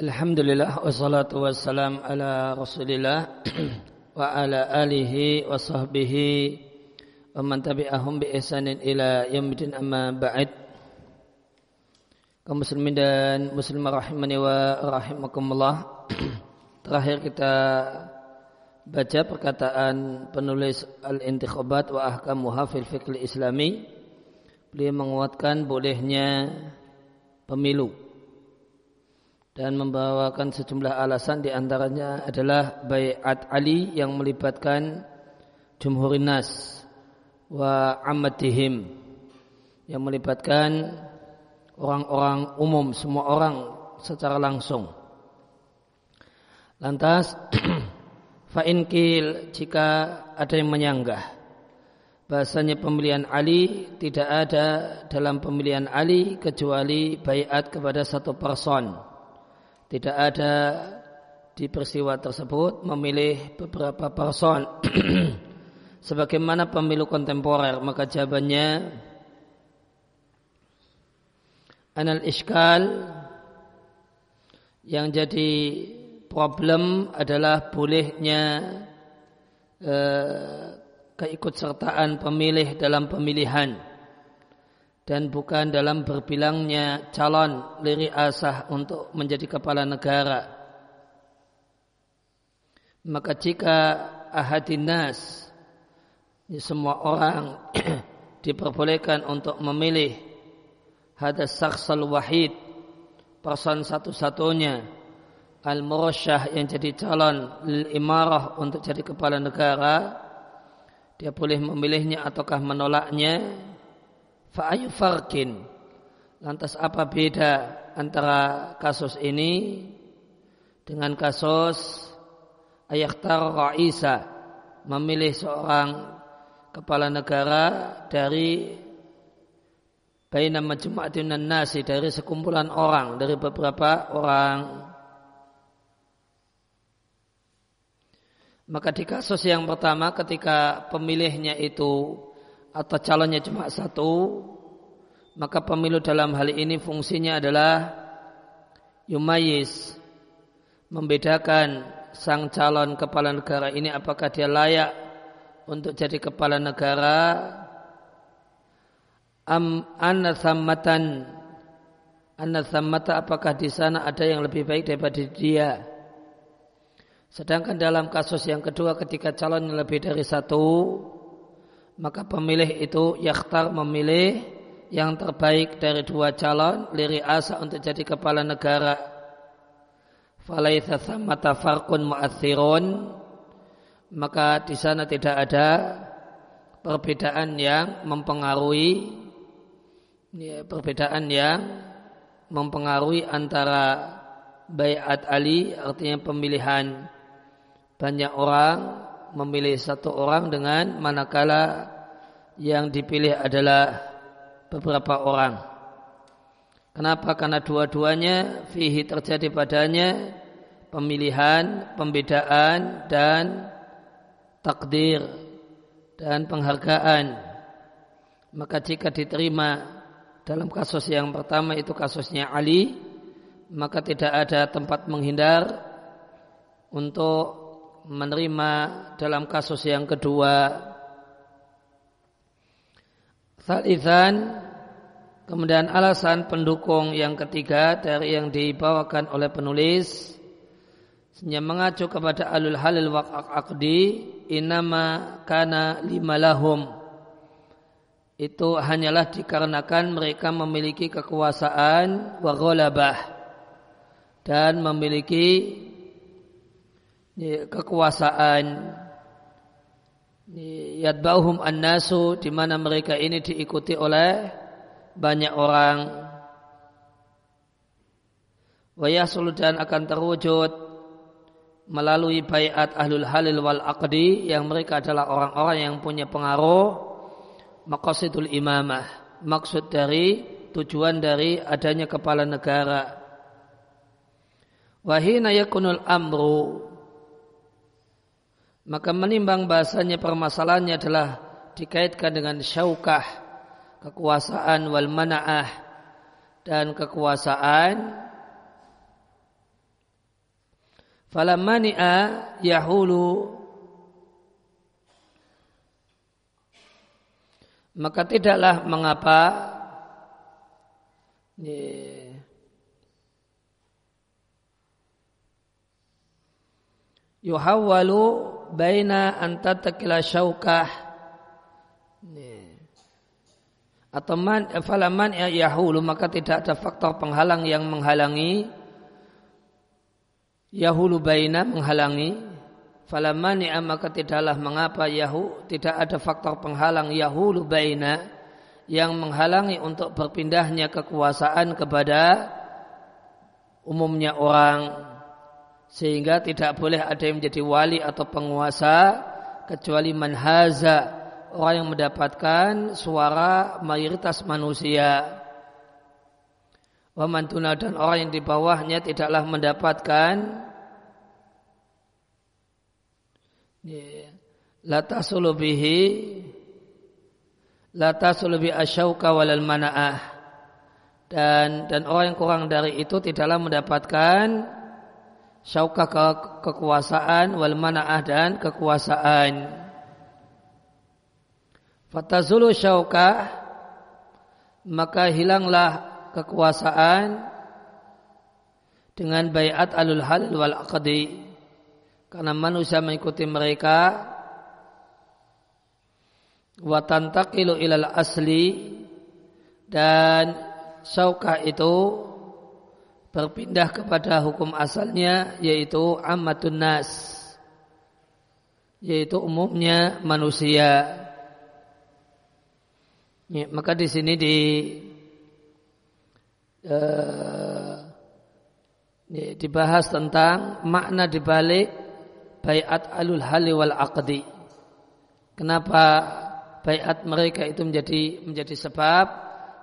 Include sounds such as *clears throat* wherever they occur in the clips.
Alhamdulillah wassalatu wassalam ala Rasulillah *clears throat* wa ala alihi wa sahbihi wa man tabi'ahum bi ihsanin ila yaumil amma ba'd. Kaum muslimin dan muslimah rahimani wa rahimakumullah. *clears throat* Terakhir kita baca perkataan penulis Al-Intikhabat wa Ahkamuha fil Fiqh Islami. Beliau menguatkan bolehnya pemilu dan membawakan sejumlah alasan di antaranya adalah bayat Ali yang melibatkan jumhurin nas wa ammatihim yang melibatkan orang-orang umum semua orang secara langsung. Lantas *clears throat* fa'inkil jika ada yang menyanggah bahasanya pemilihan Ali tidak ada dalam pemilihan Ali kecuali bayat kepada satu person tidak ada di peristiwa tersebut memilih beberapa person. *clears throat* Sebagaimana pemilu kontemporer maka jawabannya anal iskal yang jadi problem adalah bolehnya eh, keikutsertaan pemilih dalam pemilihan dan bukan dalam berbilangnya calon liri asah untuk menjadi kepala negara. Maka jika ahadinas semua orang *clears throat* diperbolehkan untuk memilih hadas saksal wahid person satu-satunya al murasyah yang jadi calon lil imarah untuk jadi kepala negara dia boleh memilihnya ataukah menolaknya Fa'ayu farkin. Lantas apa beda antara kasus ini dengan kasus Ayakhtar Ra'isa memilih seorang kepala negara dari Baina majmu'atin nasi dari sekumpulan orang dari beberapa orang maka di kasus yang pertama ketika pemilihnya itu atau calonnya cuma satu, maka pemilu dalam hal ini fungsinya adalah yumayis, membedakan sang calon kepala negara ini apakah dia layak untuk jadi kepala negara am anasamatan anasamata apakah di sana ada yang lebih baik daripada dia? Sedangkan dalam kasus yang kedua ketika calon lebih dari satu maka pemilih itu yakhtar memilih yang terbaik dari dua calon liri asa untuk jadi kepala negara. Falaitha farqun mu'athirun maka di sana tidak ada perbedaan yang mempengaruhi ya, perbedaan yang mempengaruhi antara bayat Ali artinya pemilihan banyak orang memilih satu orang dengan manakala yang dipilih adalah beberapa orang. Kenapa? Karena dua-duanya fihi terjadi padanya pemilihan, pembedaan dan takdir dan penghargaan. Maka jika diterima dalam kasus yang pertama itu kasusnya Ali, maka tidak ada tempat menghindar untuk menerima dalam kasus yang kedua. Thalithan, kemudian alasan pendukung yang ketiga dari yang dibawakan oleh penulis senyum mengacu kepada alul halil waqaq aqdi inama kana lima lahum itu hanyalah dikarenakan mereka memiliki kekuasaan wa dan memiliki kekuasaan. Yadbauhum an-nasu di mana mereka ini diikuti oleh banyak orang. Wa dan akan terwujud melalui bayat ahlul halil wal aqdi yang mereka adalah orang-orang yang punya pengaruh maqasidul imamah maksud dari tujuan dari adanya kepala negara. Wahina yakunul amru maka menimbang bahasanya permasalahannya adalah dikaitkan dengan syaukah kekuasaan wal mana'ah dan kekuasaan falamani'a yahulu. Maka tidaklah mengapa yuhawwalu baina antatakila syaukah. Atau man falaman ya yahulu maka tidak ada faktor penghalang yang menghalangi. Yahulu baina menghalangi. Falaman ya maka tidaklah mengapa yahu tidak ada faktor penghalang yahulu baina yang menghalangi untuk berpindahnya kekuasaan kepada umumnya orang sehingga tidak boleh ada yang menjadi wali atau penguasa kecuali manhaza orang yang mendapatkan suara mayoritas manusia. Wamantuna dan orang yang di bawahnya tidaklah mendapatkan. Lata sulubihi lata sulubi asyauka walal mana'ah. Dan dan orang yang kurang dari itu tidaklah mendapatkan syaukah ke kekuasaan? Wal mana'ah dan kekuasaan. Fatazulu syaukah? Maka hilanglah kekuasaan dengan bayat alul hal wal aqdi. Karena manusia mengikuti mereka. Wa tantaqilu ilal asli. Dan syaukah itu berpindah kepada hukum asalnya yaitu ammatun nas yaitu umumnya manusia. Ya, maka di sini di uh, ya, dibahas tentang makna dibalik bayat alul hali wal aqdi. Kenapa bayat mereka itu menjadi menjadi sebab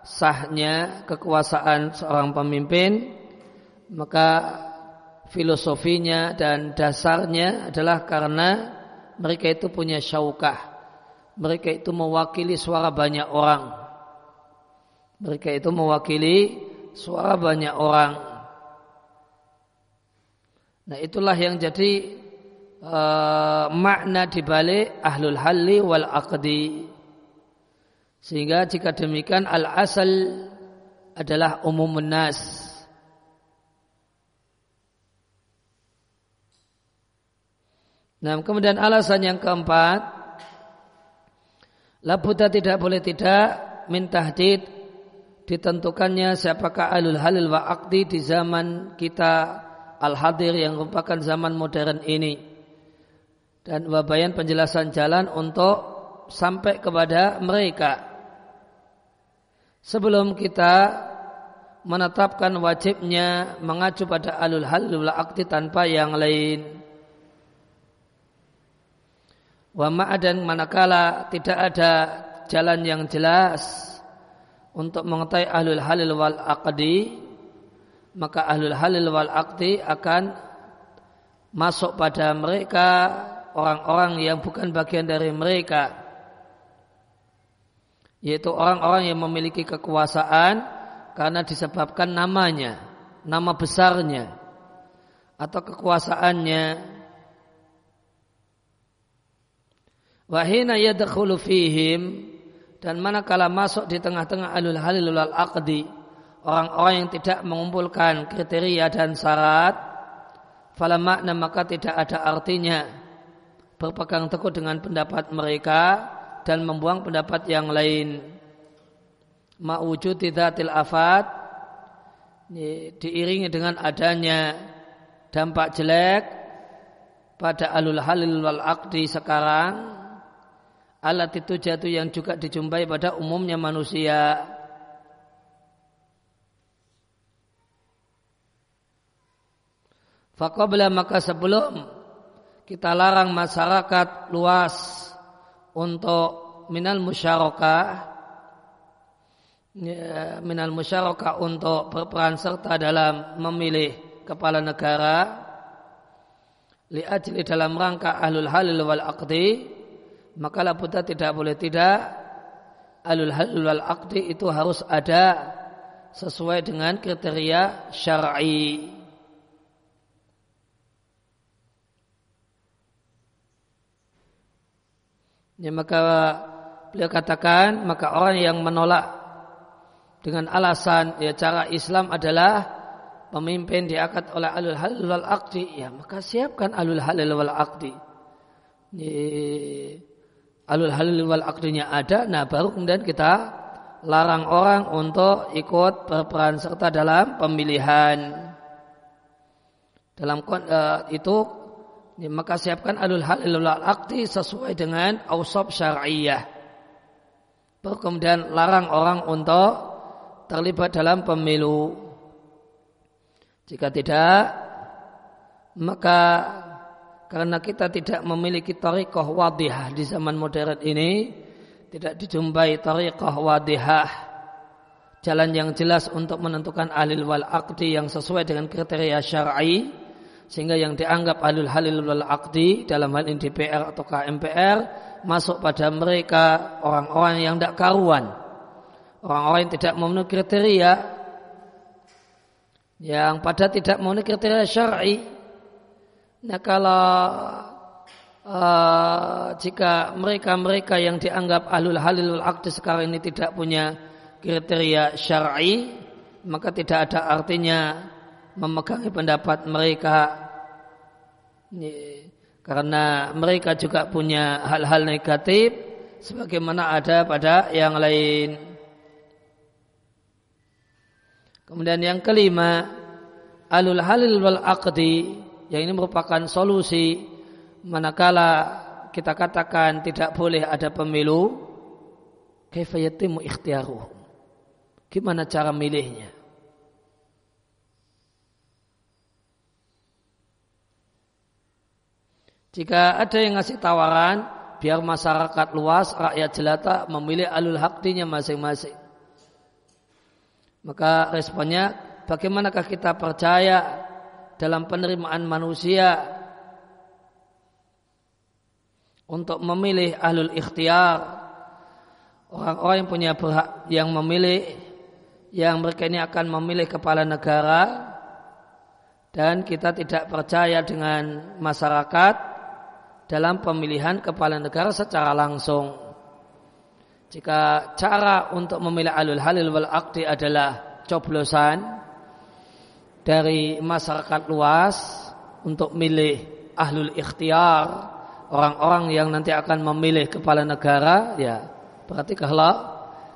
sahnya kekuasaan seorang pemimpin maka filosofinya dan dasarnya adalah karena mereka itu punya syaukah. Mereka itu mewakili suara banyak orang. Mereka itu mewakili suara banyak orang. Nah itulah yang jadi uh, makna dibalik ahlul halli wal aqdi. Sehingga jika demikian al asal adalah umum nas Nah, kemudian alasan yang keempat, labuta tidak boleh tidak mintahdid ditentukannya siapakah alul halil wa akdi di zaman kita al-hadir yang merupakan zaman modern ini. Dan wabayan penjelasan jalan untuk sampai kepada mereka. Sebelum kita menetapkan wajibnya mengacu pada alul halil wa akdi tanpa yang lain. Wa ma'adan manakala tidak ada jalan yang jelas untuk mengetahui ahlul halil wal aqdi maka ahlul halil wal aqdi akan masuk pada mereka orang-orang yang bukan bagian dari mereka yaitu orang-orang yang memiliki kekuasaan karena disebabkan namanya nama besarnya atau kekuasaannya Wahina yadkhulu fihim dan manakala masuk di tengah-tengah alul halil wal aqdi orang-orang yang tidak mengumpulkan kriteria dan syarat fala makna maka tidak ada artinya. Berpegang teguh dengan pendapat mereka dan membuang pendapat yang lain. Ma'wujud tidzatil afat diiringi dengan adanya dampak jelek pada alul halil wal aqdi sekarang alat itu jatuh yang juga dijumpai pada umumnya manusia. Fakobla maka sebelum kita larang masyarakat luas untuk minal musyarakah ya, minal musyarakah untuk berperan serta dalam memilih kepala negara liajli dalam rangka ahlul halil wal aqdi maka laputa tidak boleh tidak alul halul wal aqdi itu harus ada sesuai dengan kriteria syar'i. Ya, maka beliau katakan maka orang yang menolak dengan alasan ya cara Islam adalah pemimpin diakad oleh alul halul wal aqdi ya maka siapkan alul halul wal aqdi. Ya alul halal wal aqdinya ada nah baru kemudian kita larang orang untuk ikut berperan serta dalam pemilihan dalam uh, itu Ya, maka siapkan alul hal ilal akti sesuai dengan ausab syariah. Kemudian larang orang untuk terlibat dalam pemilu. Jika tidak, maka karena kita tidak memiliki tariqah wadihah di zaman modern ini, tidak dijumpai tariqah wadihah, jalan yang jelas untuk menentukan alil wal akti yang sesuai dengan kriteria syar'i, sehingga yang dianggap alul halil wal aqdi dalam hal ini DPR atau KMPR masuk pada mereka orang-orang yang tidak karuan. Orang-orang yang tidak memenuhi kriteria. Yang pada tidak memenuhi kriteria syar'i nah kalau uh, jika mereka-mereka yang dianggap alul halil wal aqdi sekarang ini tidak punya kriteria syar'i maka tidak ada artinya memegangi pendapat mereka karena mereka juga punya hal-hal negatif sebagaimana ada pada yang lain. Kemudian yang kelima, alul halil wal aqdi yang ini merupakan solusi manakala kita katakan tidak boleh ada pemilu kaifa yatimu ikhtiaruhum. Gimana cara milihnya? Jika ada yang ngasih tawaran, biar masyarakat luas, rakyat jelata memilih alul haktinya masing-masing. Maka responnya, bagaimanakah kita percaya dalam penerimaan manusia untuk memilih ahlul ikhtiar, orang-orang yang punya berhak yang memilih, yang mereka ini akan memilih kepala negara, dan kita tidak percaya dengan masyarakat dalam pemilihan kepala negara secara langsung. Jika cara untuk memilih alul halil wal akdi adalah coblosan dari masyarakat luas untuk milih ahlul ikhtiar, orang-orang yang nanti akan memilih kepala negara, ya berarti kalau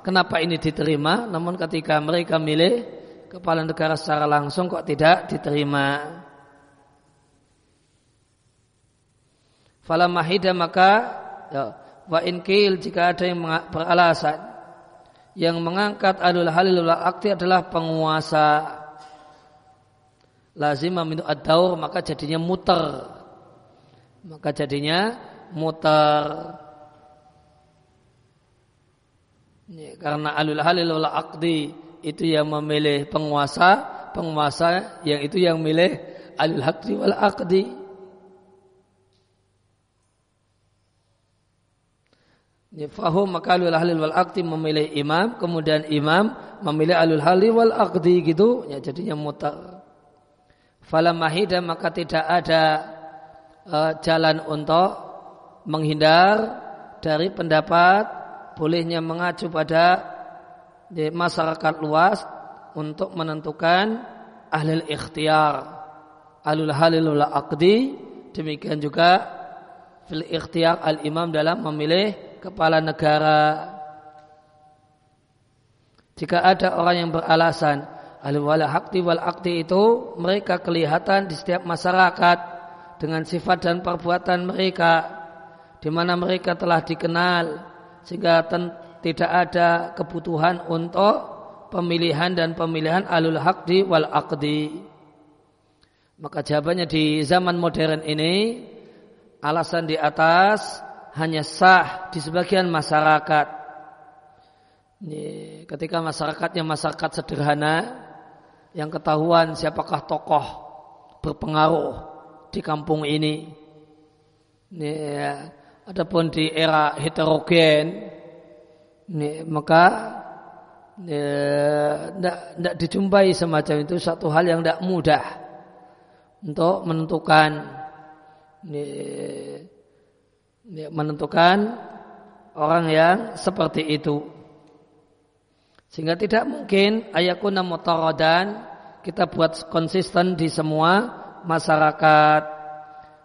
kenapa ini diterima, namun ketika mereka milih kepala negara secara langsung kok tidak diterima. Fala mahida maka ya, wa inkil jika ada yang beralasan yang mengangkat alul halil wal akti adalah penguasa lazim mintu ad maka jadinya muter. Maka jadinya muter. Ya, karena alul halil wal akdi itu yang memilih penguasa penguasa yang itu yang milih alul hakdi wal akdi Fahum maka alul halil wal akdi memilih imam, kemudian imam memilih alul halil wal akdi gitu, ya jadinya mutar. Fala mahida maka tidak ada uh, jalan untuk menghindar dari pendapat bolehnya mengacu pada di masyarakat luas untuk menentukan ahli ikhtiar alul halil wal akdi demikian juga fil ikhtiar al imam dalam memilih kepala negara. Jika ada orang yang beralasan al-wala hakti wal akti itu mereka kelihatan di setiap masyarakat dengan sifat dan perbuatan mereka di mana mereka telah dikenal sehingga tidak ada kebutuhan untuk pemilihan dan pemilihan alul hakdi wal akdi. Maka jawabannya di zaman modern ini alasan di atas hanya sah di sebagian masyarakat. Ketika masyarakatnya masyarakat sederhana yang ketahuan siapakah tokoh berpengaruh di kampung ini. Ini, ya, adapun di era heterogen, ini, maka tidak dijumpai semacam itu satu hal yang tidak mudah untuk menentukan ini, ya, menentukan orang yang seperti itu. Sehingga tidak mungkin ayakuna mutaradan kita buat konsisten di semua masyarakat,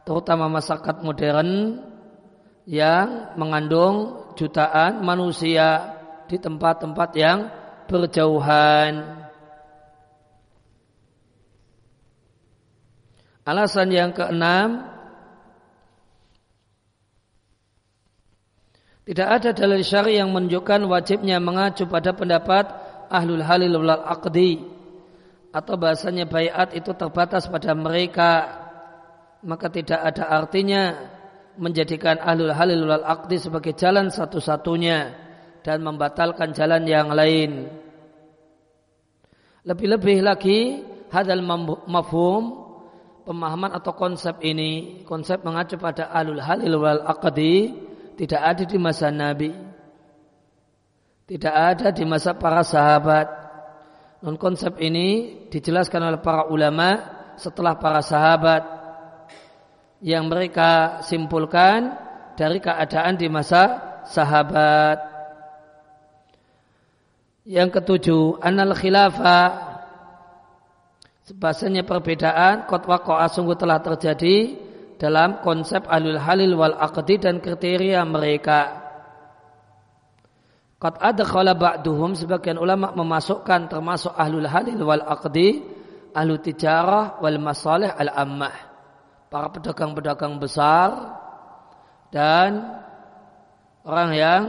terutama masyarakat modern yang mengandung jutaan manusia di tempat-tempat yang berjauhan. Alasan yang keenam, tidak ada dalil syari yang menunjukkan wajibnya mengacu pada pendapat ahlul halil wal aqdi atau bahasanya bayat itu terbatas pada mereka maka tidak ada artinya menjadikan ahlul halil wal aqdi sebagai jalan satu-satunya dan membatalkan jalan yang lain. Lebih-lebih lagi hadal mafhum pemahaman atau konsep ini, konsep mengacu pada alul halil wal aqdi tidak ada di masa Nabi. Tidak ada di masa para sahabat. Non konsep ini dijelaskan oleh para ulama setelah para sahabat yang mereka simpulkan dari keadaan di masa sahabat. Yang ketujuh, anal khilafah Bahasanya perbedaan kot wako'a sungguh telah terjadi dalam konsep alul halil wal aqdi dan kriteria mereka. Kot ada khala ba'duhum sebagian ulama memasukkan termasuk ahlul halil wal aqdi ahlu tijarah wal masalih al ammah. Para pedagang-pedagang besar dan orang yang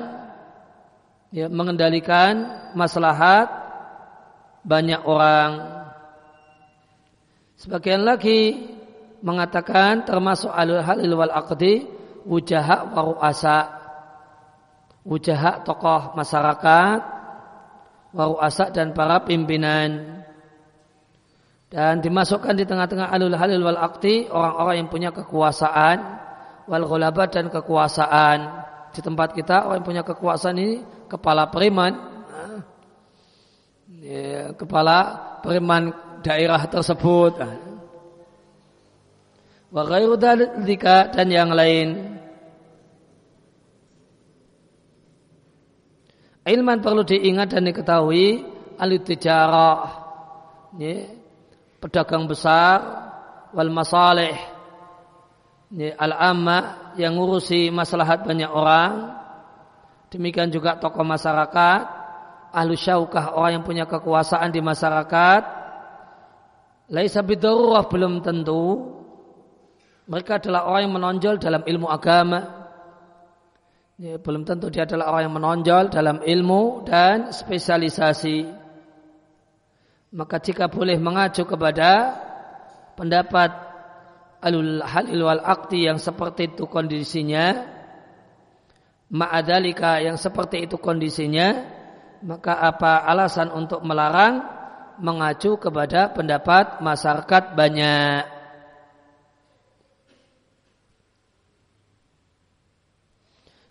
ya, mengendalikan maslahat banyak orang Sebagian lagi mengatakan termasuk alul halil wal aqdi wujaha wa ru'asa. Wujaha tokoh masyarakat, wa ru'asa dan para pimpinan. Dan dimasukkan di tengah-tengah alul halil wal aqdi orang-orang yang punya kekuasaan wal ghulaba dan kekuasaan. Di tempat kita orang yang punya kekuasaan ini kepala periman, ya, kepala periman daerah tersebut. Wa ghairu dan yang lain. Ilman perlu diingat dan diketahui al-tijarah. Ya, pedagang besar wal masalih ya, al-amma yang ngurusi maslahat banyak orang. Demikian juga tokoh masyarakat, ahlu syaukah orang yang punya kekuasaan di masyarakat, Laisa bidarurah belum tentu mereka adalah orang yang menonjol dalam ilmu agama. Ya, belum tentu dia adalah orang yang menonjol dalam ilmu dan spesialisasi. Maka jika boleh mengacu kepada pendapat alul halil wal akti yang seperti itu kondisinya, ma'adalika yang seperti itu kondisinya, maka apa alasan untuk melarang mengacu kepada pendapat masyarakat banyak.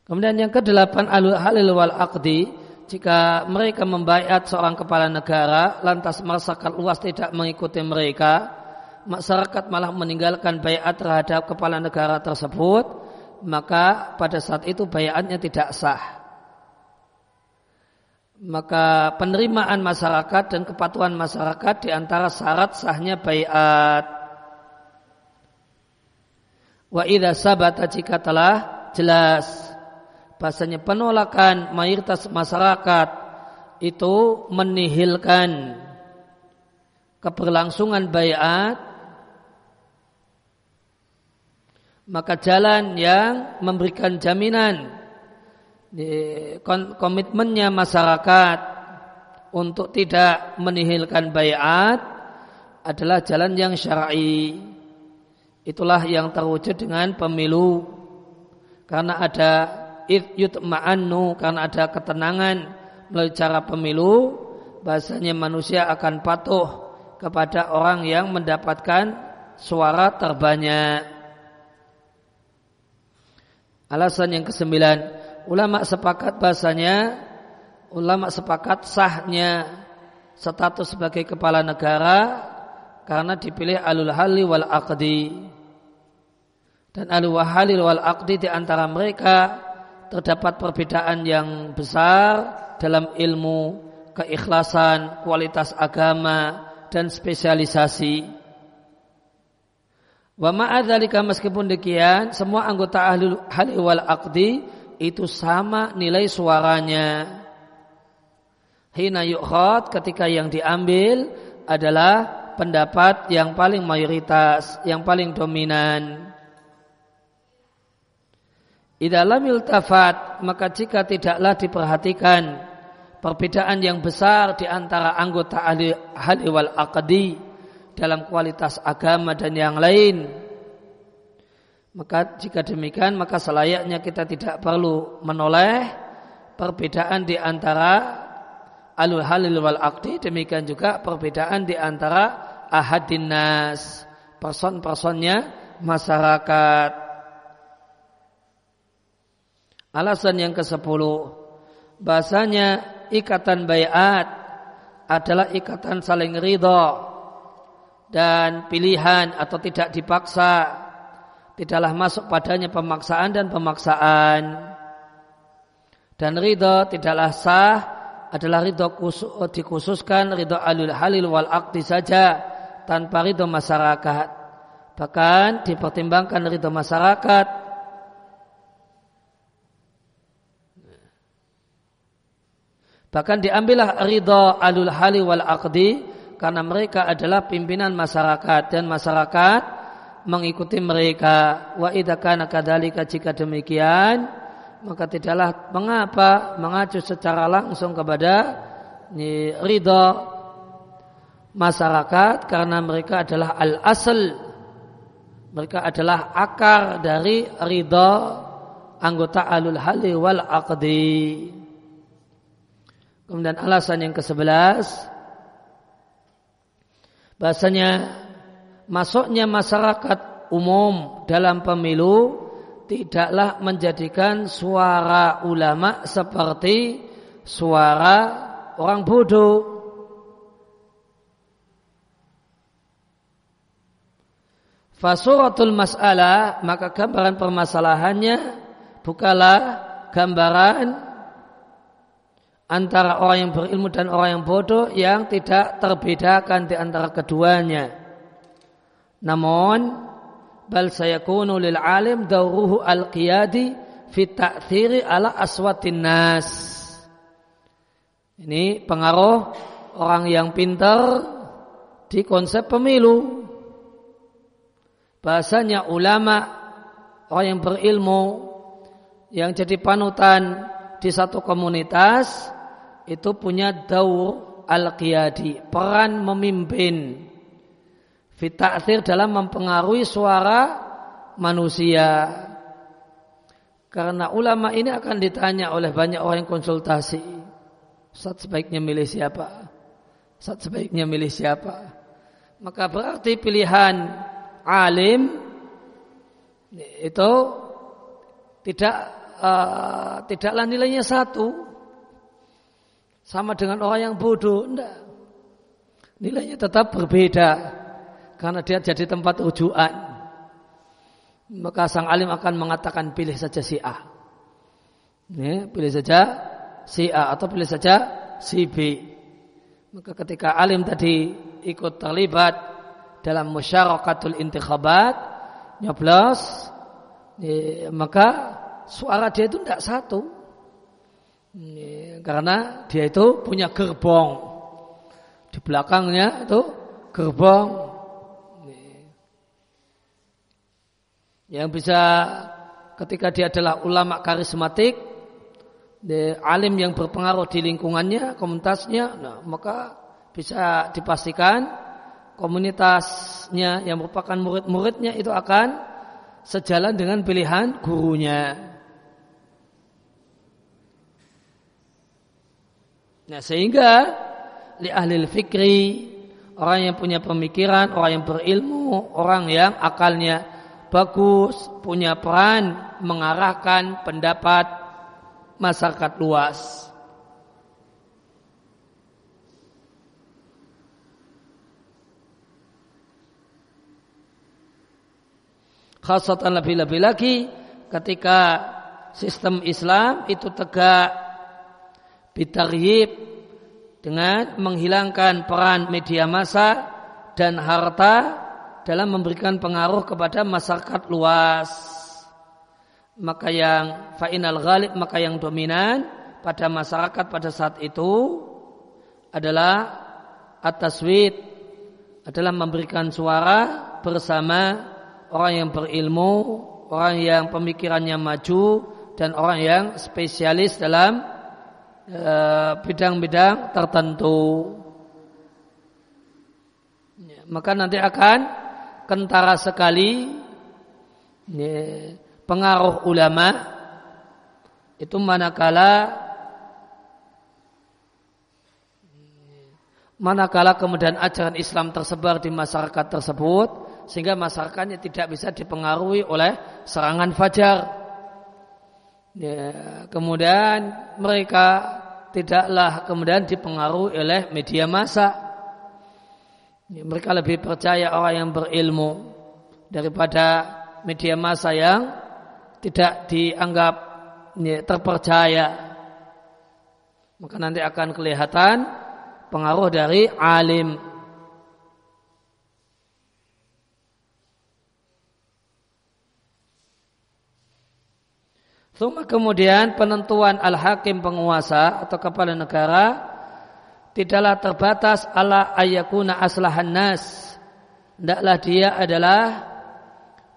Kemudian yang kedelapan alul halil wal aqdi. Jika mereka membayat seorang kepala negara lantas masyarakat luas tidak mengikuti mereka. Masyarakat malah meninggalkan bayat terhadap kepala negara tersebut. Maka pada saat itu bayatnya tidak sah. Maka penerimaan masyarakat dan kepatuhan masyarakat di antara syarat sahnya bayat. Wa idza sabata jika telah jelas bahasanya penolakan mayoritas masyarakat itu menihilkan keberlangsungan bayat maka jalan yang memberikan jaminan komitmennya masyarakat untuk tidak menihilkan bayat adalah jalan yang syar'i. Itulah yang terwujud dengan pemilu. Karena ada yutma'annu, karena ada ketenangan melalui cara pemilu, bahasanya manusia akan patuh kepada orang yang mendapatkan suara terbanyak. Alasan yang kesembilan, ulama sepakat bahasanya ulama sepakat sahnya status sebagai kepala negara karena dipilih alul hali wal aqdi dan alul hali wal aqdi di antara mereka terdapat perbedaan yang besar dalam ilmu, keikhlasan, kualitas agama, dan spesialisasi. Wa ma'adzalika meskipun demikian, semua anggota ahli hal wal aqdi itu sama nilai suaranya. Hina yukhad ketika yang diambil adalah pendapat yang paling mayoritas, yang paling dominan. Idalam iltafat, maka jika tidaklah diperhatikan perbedaan yang besar di antara anggota ahli hal wal aqdi, dalam kualitas agama dan yang lain. Maka jika demikian maka selayaknya kita tidak perlu menoleh perbedaan di antara alul halil wal akdi demikian juga perbedaan di antara ahadin nas person-personnya masyarakat. Alasan yang ke-10 bahasanya ikatan bayat adalah ikatan saling ridho dan pilihan atau tidak dipaksa. Tidaklah masuk padanya pemaksaan dan pemaksaan. Dan ridho tidaklah sah adalah ridho khusus, dikhususkan ridho alul halil wal akti saja tanpa ridho masyarakat. Bahkan dipertimbangkan ridho masyarakat bahkan diambillah ridho alul halil wal akdi karena mereka adalah pimpinan masyarakat dan masyarakat mengikuti mereka. Wa idakana kadalika jika demikian maka tidaklah mengapa mengacu secara langsung kepada ridho masyarakat karena mereka adalah al asal mereka adalah akar dari ridho anggota alul hali wal aqdi kemudian alasan yang ke sebelas bahasanya masuknya masyarakat umum dalam pemilu tidaklah menjadikan suara ulama seperti suara orang bodoh. Fasuratul mas'alah maka gambaran permasalahannya bukalah gambaran antara orang yang berilmu dan orang yang bodoh yang tidak terbedakan di antara keduanya. Namun bal sayakunu lil alim dauruhu al qiyadi fi ta'thiri ala aswatin nas. Ini pengaruh orang yang pintar di konsep pemilu. Bahasanya ulama orang yang berilmu yang jadi panutan di satu komunitas itu punya daur al-qiyadi, peran memimpin. Fitathir dalam mempengaruhi suara manusia. Karena ulama ini akan ditanya oleh banyak orang yang konsultasi. Ustaz sebaiknya milih siapa? Ustaz sebaiknya milih siapa? Maka berarti pilihan alim itu tidak uh, tidaklah nilainya satu sama dengan orang yang bodoh. Enggak. Nilainya tetap berbeda. Karena dia jadi tempat rujukan. Maka sang alim akan mengatakan pilih saja si A. Ya, pilih saja si A atau pilih saja si B. Maka ketika alim tadi ikut terlibat dalam musyarakatul intikhabat, nyoblos, ya, maka suara dia itu tidak satu. Karena dia itu punya gerbong. Di belakangnya itu gerbong. Yang bisa ketika dia adalah ulama karismatik, alim yang berpengaruh di lingkungannya, komunitasnya, nah, maka bisa dipastikan komunitasnya yang merupakan murid-muridnya itu akan sejalan dengan pilihan gurunya. Nah sehingga li ahli fikri orang yang punya pemikiran, orang yang berilmu, orang yang akalnya bagus, punya peran mengarahkan pendapat masyarakat luas. Khasatan lebih-lebih lagi ketika sistem Islam itu tegak bitaryib dengan menghilangkan peran media massa dan harta dalam memberikan pengaruh kepada masyarakat luas. Maka yang fa'inal ghalib, maka yang dominan pada masyarakat pada saat itu adalah atas wit adalah memberikan suara bersama orang yang berilmu, orang yang pemikirannya maju, dan orang yang spesialis dalam bidang-bidang uh, tertentu. Ya, maka nanti akan kentara sekali pengaruh ulama itu manakala manakala kemudian ajaran Islam tersebar di masyarakat tersebut sehingga masyarakatnya tidak bisa dipengaruhi oleh serangan fajar. Ya, kemudian mereka tidaklah kemudian dipengaruhi oleh media massa. Ya, mereka lebih percaya orang yang berilmu daripada media massa yang tidak dianggap ya, terpercaya. Maka nanti akan kelihatan pengaruh dari alim. Thumma kemudian penentuan al-hakim penguasa atau kepala negara tidaklah terbatas ala ayakuna aslahan nas. Tidaklah dia adalah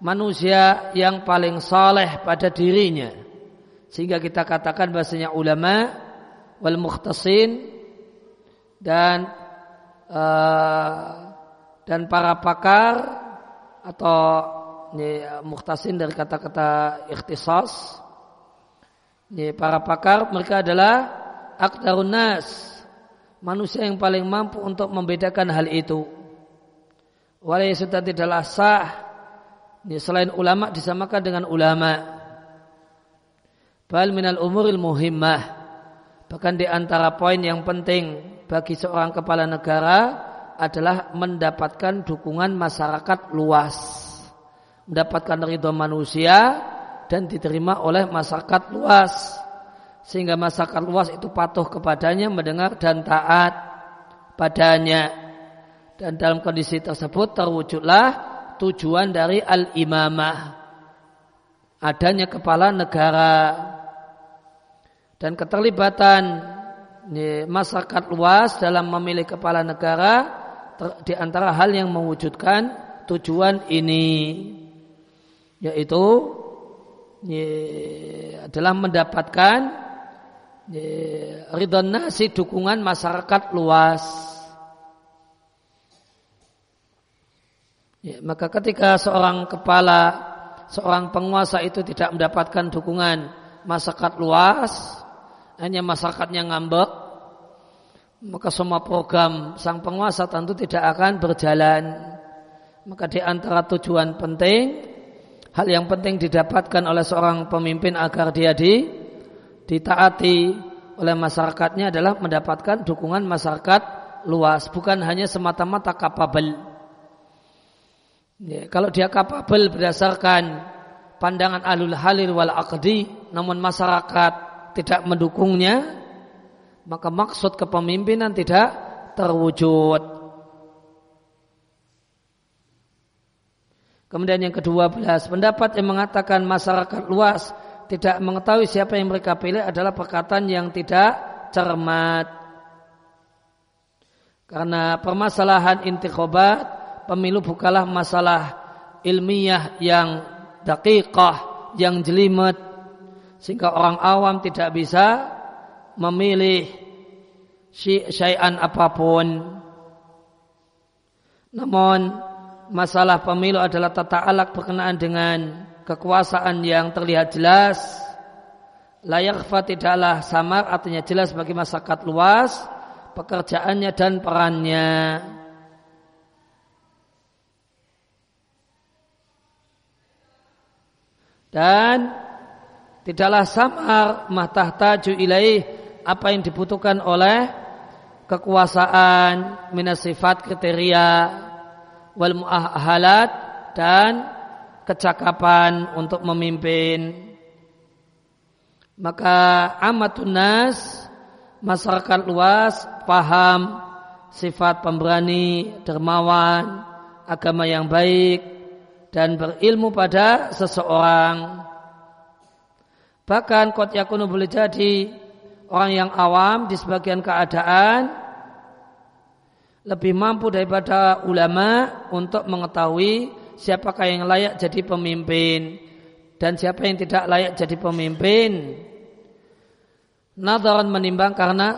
manusia yang paling saleh pada dirinya. Sehingga kita katakan bahasanya ulama wal mukhtasin dan uh, dan para pakar atau ini, muhtasin dari kata-kata ikhtisas ini, para pakar mereka adalah akdarun nas manusia yang paling mampu untuk membedakan hal itu. Walau sudah tidaklah sah ini, selain ulama disamakan dengan ulama. Bal minal umuril muhimmah bahkan di antara poin yang penting bagi seorang kepala negara adalah mendapatkan dukungan masyarakat luas, mendapatkan ridho manusia dan diterima oleh masyarakat luas, sehingga masyarakat luas itu patuh kepadanya, mendengar dan taat padanya. Dan dalam kondisi tersebut terwujudlah tujuan dari al-imamah, adanya kepala negara. Dan keterlibatan masyarakat luas dalam memilih kepala negara di antara hal yang mewujudkan tujuan ini yaitu adalah mendapatkan ridho nasi dukungan masyarakat luas. Ya, maka ketika seorang kepala, seorang penguasa itu tidak mendapatkan dukungan masyarakat luas, hanya masyarakatnya ngambek, maka semua program sang penguasa tentu tidak akan berjalan. Maka di antara tujuan penting, hal yang penting didapatkan oleh seorang pemimpin agar dia di, ditaati oleh masyarakatnya adalah mendapatkan dukungan masyarakat luas, bukan hanya semata-mata kapabel. Ya, kalau dia kapabel berdasarkan pandangan alul halil wal aqdi, namun masyarakat tidak mendukungnya, maka maksud kepemimpinan tidak terwujud. Kemudian yang kedua belas, pendapat yang mengatakan masyarakat luas tidak mengetahui siapa yang mereka pilih adalah perkataan yang tidak cermat. Karena permasalahan intikhobat, pemilu bukanlah masalah ilmiah yang daqiqah, yang jelimet, sehingga orang awam tidak bisa memilih syai'an apa pun. Namun masalah pemilu adalah tata alak berkenaan dengan kekuasaan yang terlihat jelas. Layak tidaklah samar artinya jelas bagi masyarakat luas pekerjaannya dan perannya. Dan tidaklah samar mahtahtaju ilaih apa yang dibutuhkan oleh kekuasaan minas sifat kriteria wal muahalat dan kecakapan untuk memimpin maka amatun nas masyarakat luas paham sifat pemberani, dermawan, agama yang baik dan berilmu pada seseorang. Bahkan kot yakunu boleh jadi orang yang awam di sebagian keadaan lebih mampu daripada ulama untuk mengetahui siapakah yang layak jadi pemimpin dan siapa yang tidak layak jadi pemimpin. Nadaran menimbang karena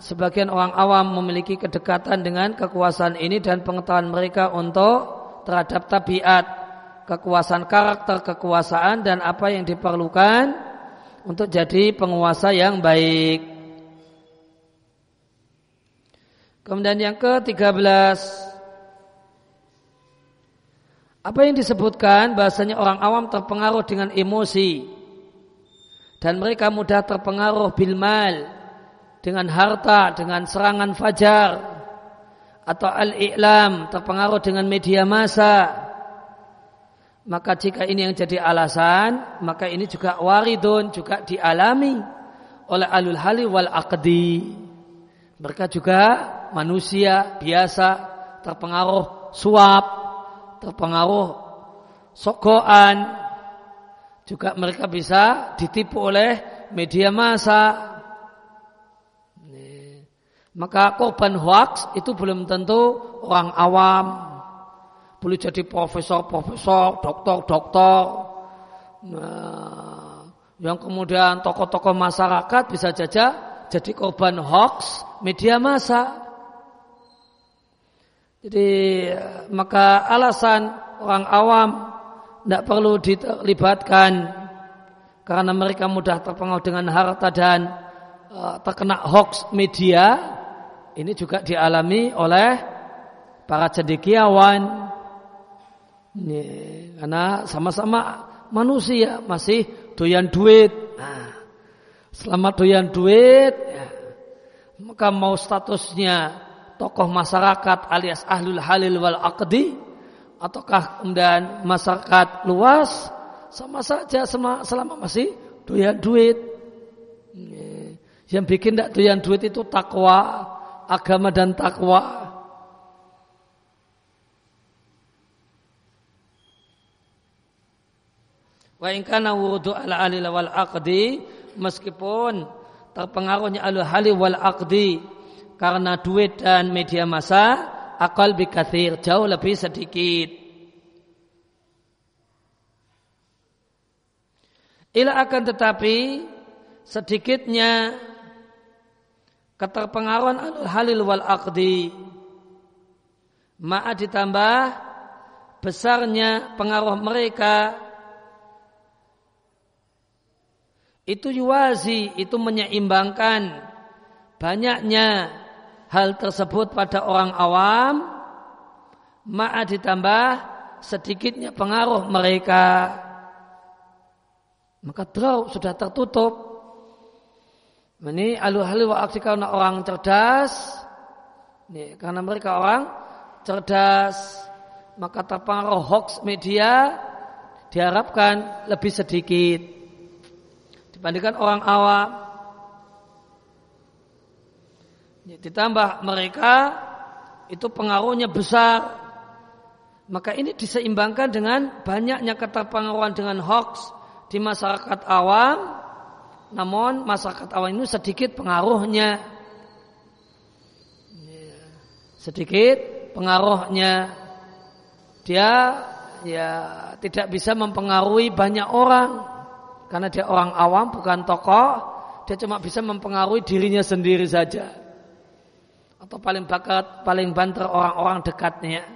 sebagian orang awam memiliki kedekatan dengan kekuasaan ini dan pengetahuan mereka untuk terhadap tabiat, kekuasaan karakter kekuasaan dan apa yang diperlukan untuk jadi penguasa yang baik. Kemudian yang ke-13 Apa yang disebutkan bahasanya orang awam terpengaruh dengan emosi dan mereka mudah terpengaruh bilmal dengan harta, dengan serangan fajar atau al-i'lam terpengaruh dengan media massa. Maka jika ini yang jadi alasan, maka ini juga waridun juga dialami oleh alul hali wal aqdi. Mereka juga manusia biasa terpengaruh suap, terpengaruh sokoan, juga mereka bisa ditipu oleh media massa maka korban hoax itu belum tentu orang awam. Boleh jadi profesor-profesor, doktor-doktor. Nah, yang kemudian tokoh-tokoh masyarakat bisa saja jadi korban hoax media massa. Jadi maka alasan orang awam tidak perlu dilibatkan karena mereka mudah terpengaruh dengan harta dan uh, terkena hoax media ini juga dialami oleh para cendekiawan. Ini, karena sama-sama manusia masih doyan duit. Nah, selama doyan duit, ya, maka mau statusnya tokoh masyarakat alias ahlul halil wal aqdi ataukah kemudian masyarakat luas sama saja selama masih doyan duit. Yang bikin tidak doyan duit itu takwa agama dan takwa. Wa in kana wudu ala ahli wal aqdi meskipun terpengaruhnya al hali wal aqdi karena duit dan media massa akal bikathir jauh lebih sedikit. Ila akan tetapi sedikitnya keterpengaruhan al halil wal aqdi ma'a ditambah besarnya pengaruh mereka itu yuwazi itu menyeimbangkan banyaknya hal tersebut pada orang awam ma'a ditambah sedikitnya pengaruh mereka maka draw sudah tertutup ini alu-halu wa karena orang cerdas. Ini, karena mereka orang cerdas, maka terpengaruh hoax media diharapkan lebih sedikit dibandingkan orang awam. Ditambah mereka itu pengaruhnya besar. Maka ini diseimbangkan dengan banyaknya keterpengaruhan dengan hoax di masyarakat awam namun masyarakat awam itu sedikit pengaruhnya. Sedikit pengaruhnya. Dia ya tidak bisa mempengaruhi banyak orang. Karena dia orang awam bukan tokoh. Dia cuma bisa mempengaruhi dirinya sendiri saja. Atau paling bakat, paling banter orang-orang dekatnya.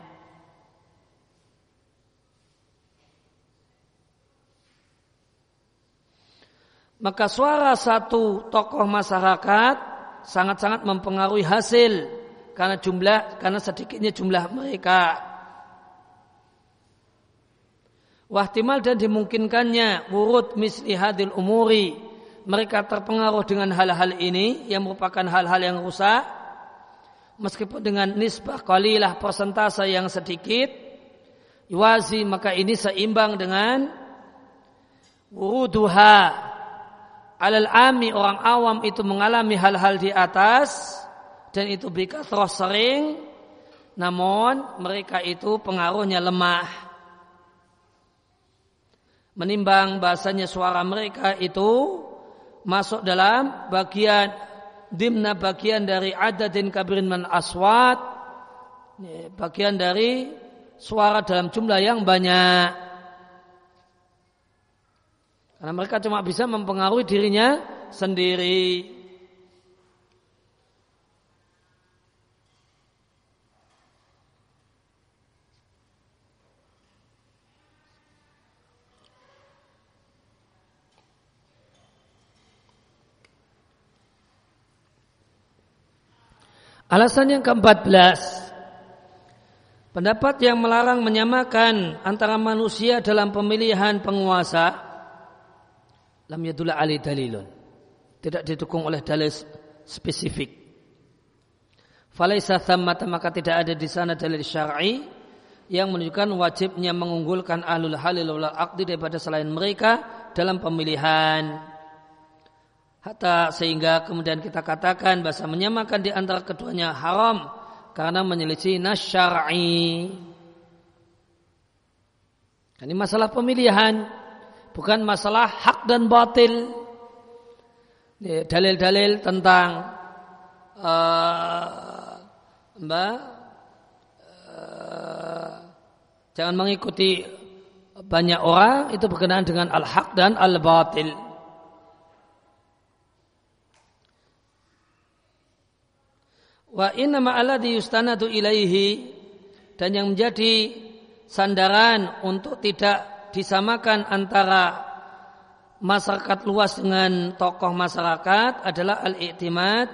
maka suara satu tokoh masyarakat sangat-sangat mempengaruhi hasil karena jumlah karena sedikitnya jumlah mereka. Wahtimal dan dimungkinkannya wurud misli hadil umuri mereka terpengaruh dengan hal-hal ini yang merupakan hal-hal yang rusak meskipun dengan nisbah qalilah persentase yang sedikit yuwazi maka ini seimbang dengan wuruduha. Alal ami orang awam itu mengalami hal-hal di atas dan itu bika terus sering namun mereka itu pengaruhnya lemah. Menimbang bahasanya suara mereka itu masuk dalam bagian dimna bagian dari adadin kabirin man aswat bagian dari suara dalam jumlah yang banyak karena mereka cuma bisa mempengaruhi dirinya sendiri. Alasan yang keempat belas Pendapat yang melarang menyamakan antara manusia dalam pemilihan penguasa lam yadullah ali dalilun. Tidak didukung oleh dalil spesifik. Falaisa thammata maka tidak ada di sana dalil syar'i yang menunjukkan wajibnya mengunggulkan ahlul halil wal aqdi daripada selain mereka dalam pemilihan. Hatta sehingga kemudian kita katakan bahasa menyamakan di antara keduanya haram karena menyelisih nas syar'i. Ini masalah pemilihan bukan masalah hak dan batil. Dalil-dalil tentang uh, mbak uh, jangan mengikuti banyak orang itu berkenaan dengan al-haq dan al-batil. Wa inna ma'alladhi yustanadu ilaihi dan yang menjadi sandaran untuk tidak disamakan antara masyarakat luas dengan tokoh masyarakat adalah al-i'timad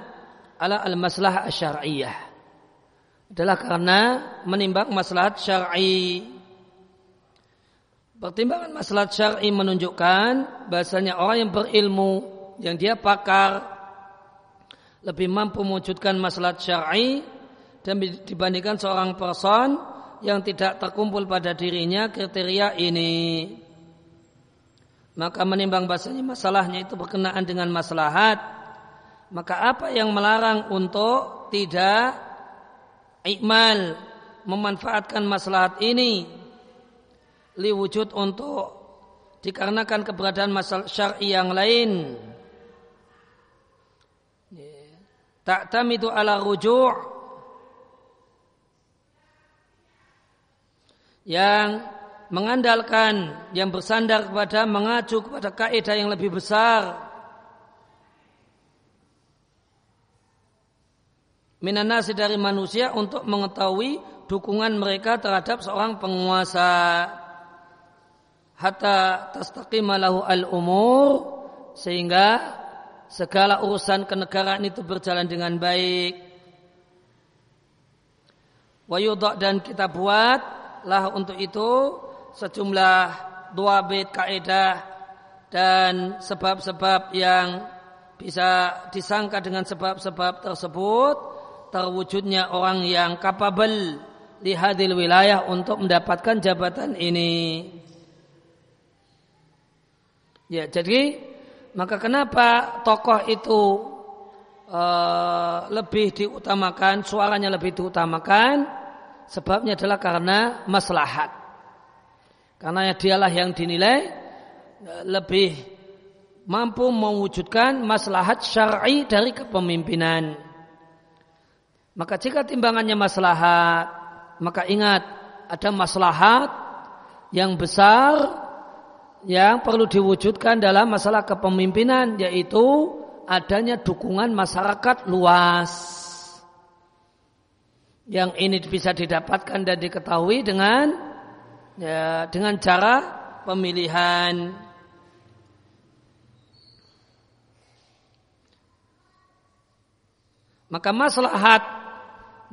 ala al-maslahah syar'iyyah. Adalah karena menimbang maslahat syar'i. Pertimbangan maslahat syar'i menunjukkan bahasanya orang yang berilmu, yang dia pakar, lebih mampu mewujudkan maslahat syar'i dan dibandingkan seorang person yang tidak terkumpul pada dirinya kriteria ini. Maka menimbang bahasanya masalahnya itu berkenaan dengan maslahat. Maka apa yang melarang untuk tidak ikmal memanfaatkan maslahat ini liwujud untuk dikarenakan keberadaan masalah syar'i yang lain. Tak tamidu ala rujuk yang mengandalkan yang bersandar kepada mengacu kepada kaidah yang lebih besar. Minanasi dari manusia untuk mengetahui dukungan mereka terhadap seorang penguasa. Hatta tastaqima lahu al-umur sehingga segala urusan kenegaraan itu berjalan dengan baik wa dan kita buat lah untuk itu sejumlah dua bait kaidah dan sebab-sebab yang bisa disangka dengan sebab-sebab tersebut terwujudnya orang yang kapabel di hadil wilayah untuk mendapatkan jabatan ini. Ya, jadi maka kenapa tokoh itu uh, lebih diutamakan, suaranya lebih diutamakan? Sebabnya adalah karena maslahat. Karena dialah yang dinilai e, lebih mampu mewujudkan maslahat syar'i dari kepemimpinan. Maka jika timbangannya maslahat, maka ingat ada maslahat yang besar yang perlu diwujudkan dalam masalah kepemimpinan yaitu adanya dukungan masyarakat luas. Yang ini bisa didapatkan dan diketahui dengan ya, dengan cara pemilihan. Maka maslahat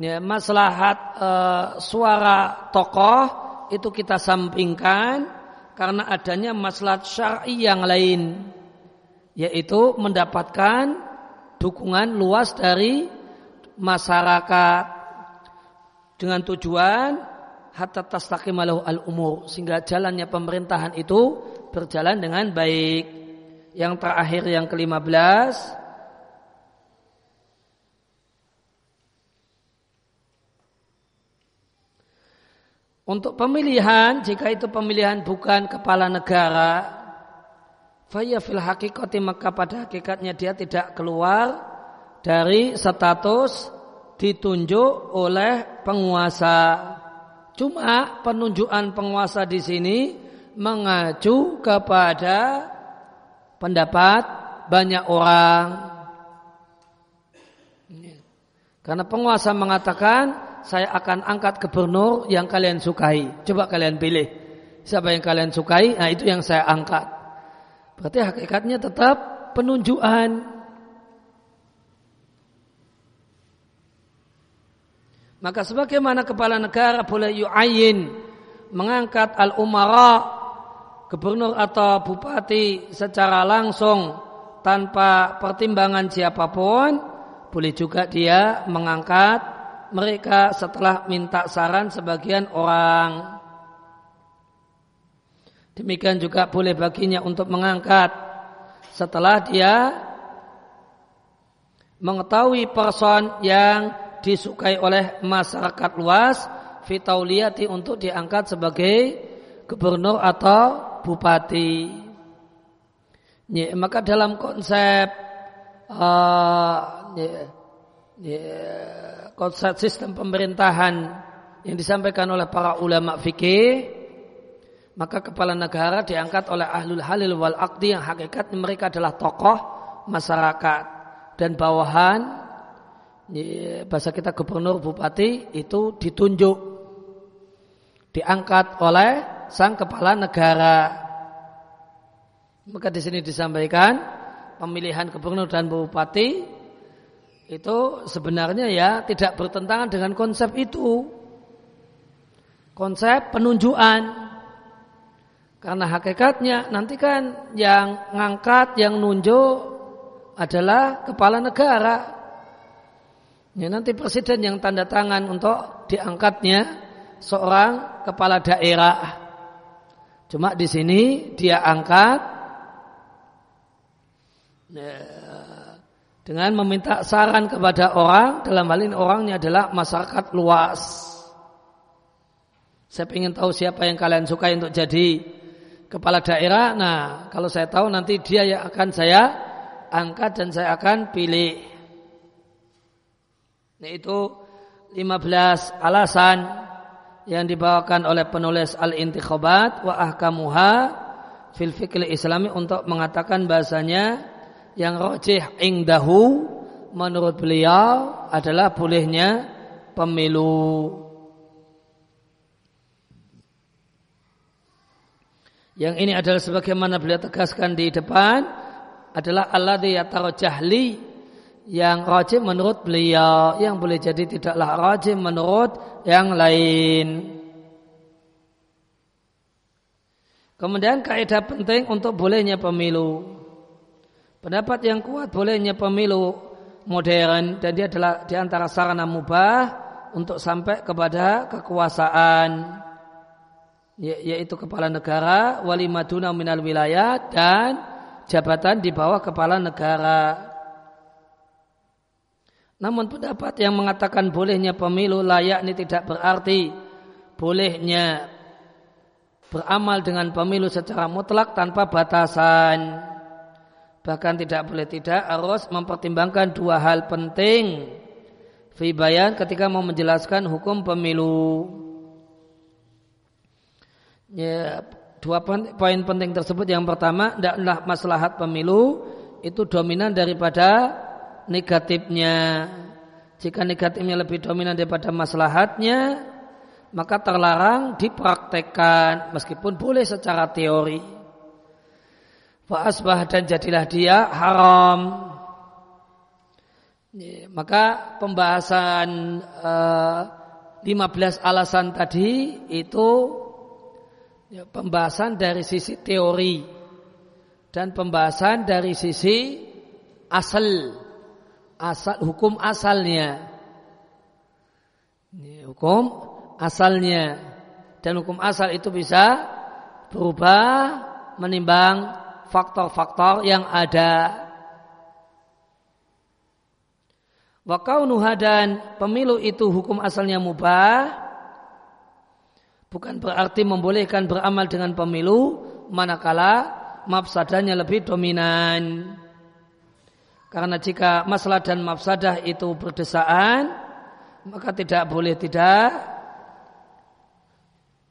ya, maslahat e, suara tokoh itu kita sampingkan karena adanya maslahat syar'i yang lain yaitu mendapatkan dukungan luas dari masyarakat dengan tujuan hatta tastaqimalahu al-umur sehingga jalannya pemerintahan itu berjalan dengan baik. Yang terakhir yang ke-15 Untuk pemilihan, jika itu pemilihan bukan kepala negara, faya fil hakikati maka pada hakikatnya dia tidak keluar dari status ditunjuk oleh penguasa. Cuma penunjukan penguasa di sini mengacu kepada pendapat banyak orang. Karena penguasa mengatakan saya akan angkat gubernur yang kalian sukai. Coba kalian pilih. Siapa yang kalian sukai, nah itu yang saya angkat. Berarti hakikatnya tetap penunjukan. Maka sebagaimana kepala negara boleh yu'ayin mengangkat al-umara gubernur atau bupati secara langsung tanpa pertimbangan siapa pun, boleh juga dia mengangkat mereka setelah minta saran sebagian orang. Demikian juga boleh baginya untuk mengangkat setelah dia mengetahui person yang disukai oleh masyarakat luas fitauliyati untuk diangkat sebagai gubernur atau bupati. Ya, maka dalam konsep uh, ya, ya, konsep sistem pemerintahan yang disampaikan oleh para ulama fikih maka kepala negara diangkat oleh ahlul halil wal akdi yang hakikat mereka adalah tokoh masyarakat. Dan bawahan bahasa kita gubernur bupati itu ditunjuk diangkat oleh sang kepala negara. Maka di sini disampaikan pemilihan gubernur dan bupati itu sebenarnya ya tidak bertentangan dengan konsep itu. Konsep penunjukan. Karena hakikatnya nanti kan yang ngangkat, yang nunjuk adalah kepala negara. Ya, nanti presiden yang tanda tangan untuk diangkatnya seorang kepala daerah. Cuma di sini dia angkat ya, dengan meminta saran kepada orang dalam hal ini orangnya adalah masyarakat luas. Saya ingin tahu siapa yang kalian suka untuk jadi kepala daerah. Nah, kalau saya tahu nanti dia yang akan saya angkat dan saya akan pilih. Nah, itu 15 alasan yang dibawakan oleh penulis Al-Intikhabat wa Ahkamuha fil Fikri Islami untuk mengatakan bahasanya yang rojih ingdahu menurut beliau adalah bolehnya pemilu. Yang ini adalah sebagaimana beliau tegaskan di depan adalah Allah jahli yang rajih menurut beliau yang boleh jadi tidaklah rajih menurut yang lain. Kemudian kaidah penting untuk bolehnya pemilu. Pendapat yang kuat bolehnya pemilu modern dan dia adalah di antara sarana mubah untuk sampai kepada kekuasaan ya, yaitu kepala negara, wali maduna minal wilayah dan jabatan di bawah kepala negara. Namun pendapat yang mengatakan bolehnya pemilu layak ini tidak berarti bolehnya beramal dengan pemilu secara mutlak tanpa batasan bahkan tidak boleh tidak harus mempertimbangkan dua hal penting fi bayan ketika mau menjelaskan hukum pemilu. Ya, dua poin penting tersebut yang pertama tidaklah maslahat pemilu itu dominan daripada negatifnya. Jika negatifnya lebih dominan daripada maslahatnya, maka terlarang dipraktekkan meskipun boleh secara teori. Fa'asbah dan jadilah dia haram. Maka pembahasan eh, 15 alasan tadi itu ya, pembahasan dari sisi teori dan pembahasan dari sisi asal asal hukum asalnya hukum asalnya dan hukum asal itu bisa berubah menimbang faktor-faktor yang ada. Wa kaunuha dan pemilu itu hukum asalnya mubah bukan berarti membolehkan beramal dengan pemilu manakala mafsadahnya lebih dominan. Karena jika masalah dan mafsadah itu berdesaan, maka tidak boleh tidak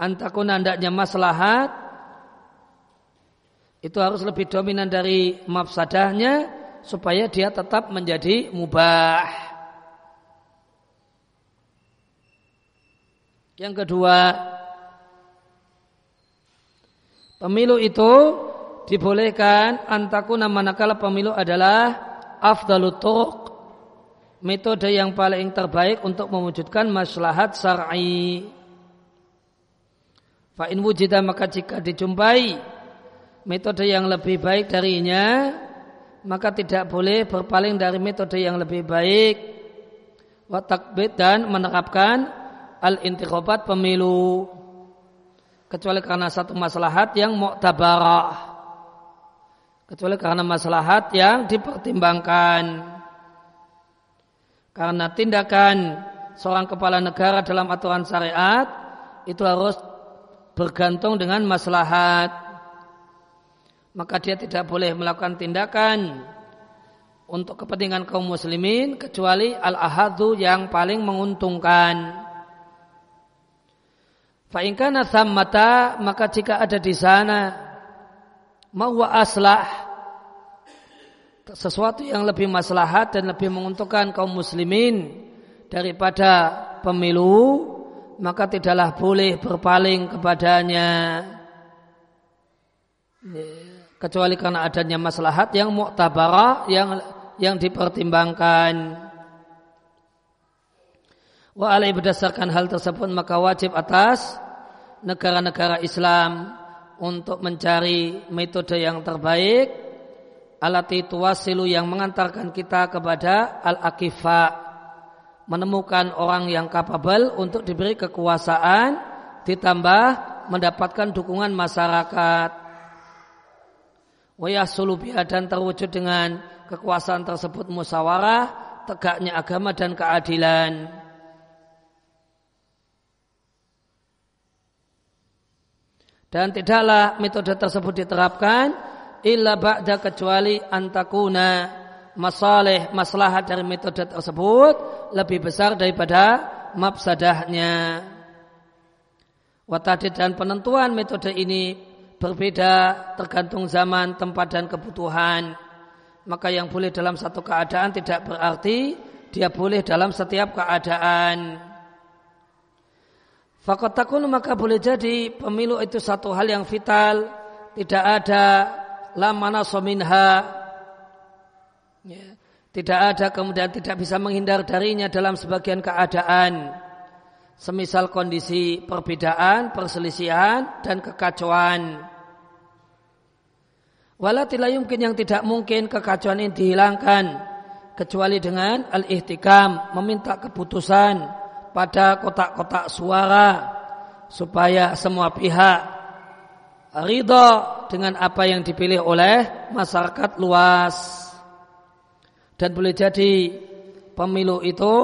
antakun andaknya maslahat itu harus lebih dominan dari mafsadahnya supaya dia tetap menjadi mubah. Yang kedua, pemilu itu dibolehkan antakuna manakala pemilu adalah afdalut metode yang paling terbaik untuk mewujudkan maslahat syar'i. Fa in wujida maka jika dijumpai metode yang lebih baik darinya maka tidak boleh berpaling dari metode yang lebih baik. Wa takbid dan menerapkan al intikhabat pemilu. Kecuali karena satu maslahat yang mu'tabarah. Kecuali karena maslahat yang dipertimbangkan. Karena tindakan seorang kepala negara dalam aturan syariat itu harus bergantung dengan maslahat maka dia tidak boleh melakukan tindakan untuk kepentingan kaum muslimin kecuali al-ahadu yang paling menguntungkan. Fa'inkana thammata maka jika ada di sana mau aslah sesuatu yang lebih maslahat dan lebih menguntungkan kaum muslimin daripada pemilu maka tidaklah boleh berpaling kepadanya. Yeah kecuali karena adanya maslahat yang mu'tabarah yang yang dipertimbangkan. Wa alai berdasarkan hal tersebut maka wajib atas negara-negara Islam untuk mencari metode yang terbaik alati tuwasilu yang mengantarkan kita kepada al-akifa menemukan orang yang kapabel untuk diberi kekuasaan ditambah mendapatkan dukungan masyarakat wayahsulu dan terwujud dengan kekuasaan tersebut musyawarah, tegaknya agama dan keadilan. Dan tidaklah metode tersebut diterapkan illa ba'da kecuali antakuna masalih maslahat dari metode tersebut lebih besar daripada mafsadahnya. Watadid dan penentuan metode ini berbeda tergantung zaman, tempat dan kebutuhan. Maka yang boleh dalam satu keadaan tidak berarti dia boleh dalam setiap keadaan. Fakotakun maka boleh jadi pemilu itu satu hal yang vital, tidak ada lamana sominha, ya, tidak ada kemudian tidak bisa menghindar darinya dalam sebagian keadaan, semisal kondisi perbedaan, perselisihan dan kekacauan. Wala mungkin yang tidak mungkin kekacauan ini dihilangkan. Kecuali dengan al-ihtikam meminta keputusan pada kotak-kotak suara supaya semua pihak ridho dengan apa yang dipilih oleh masyarakat luas. Dan boleh jadi pemilu itu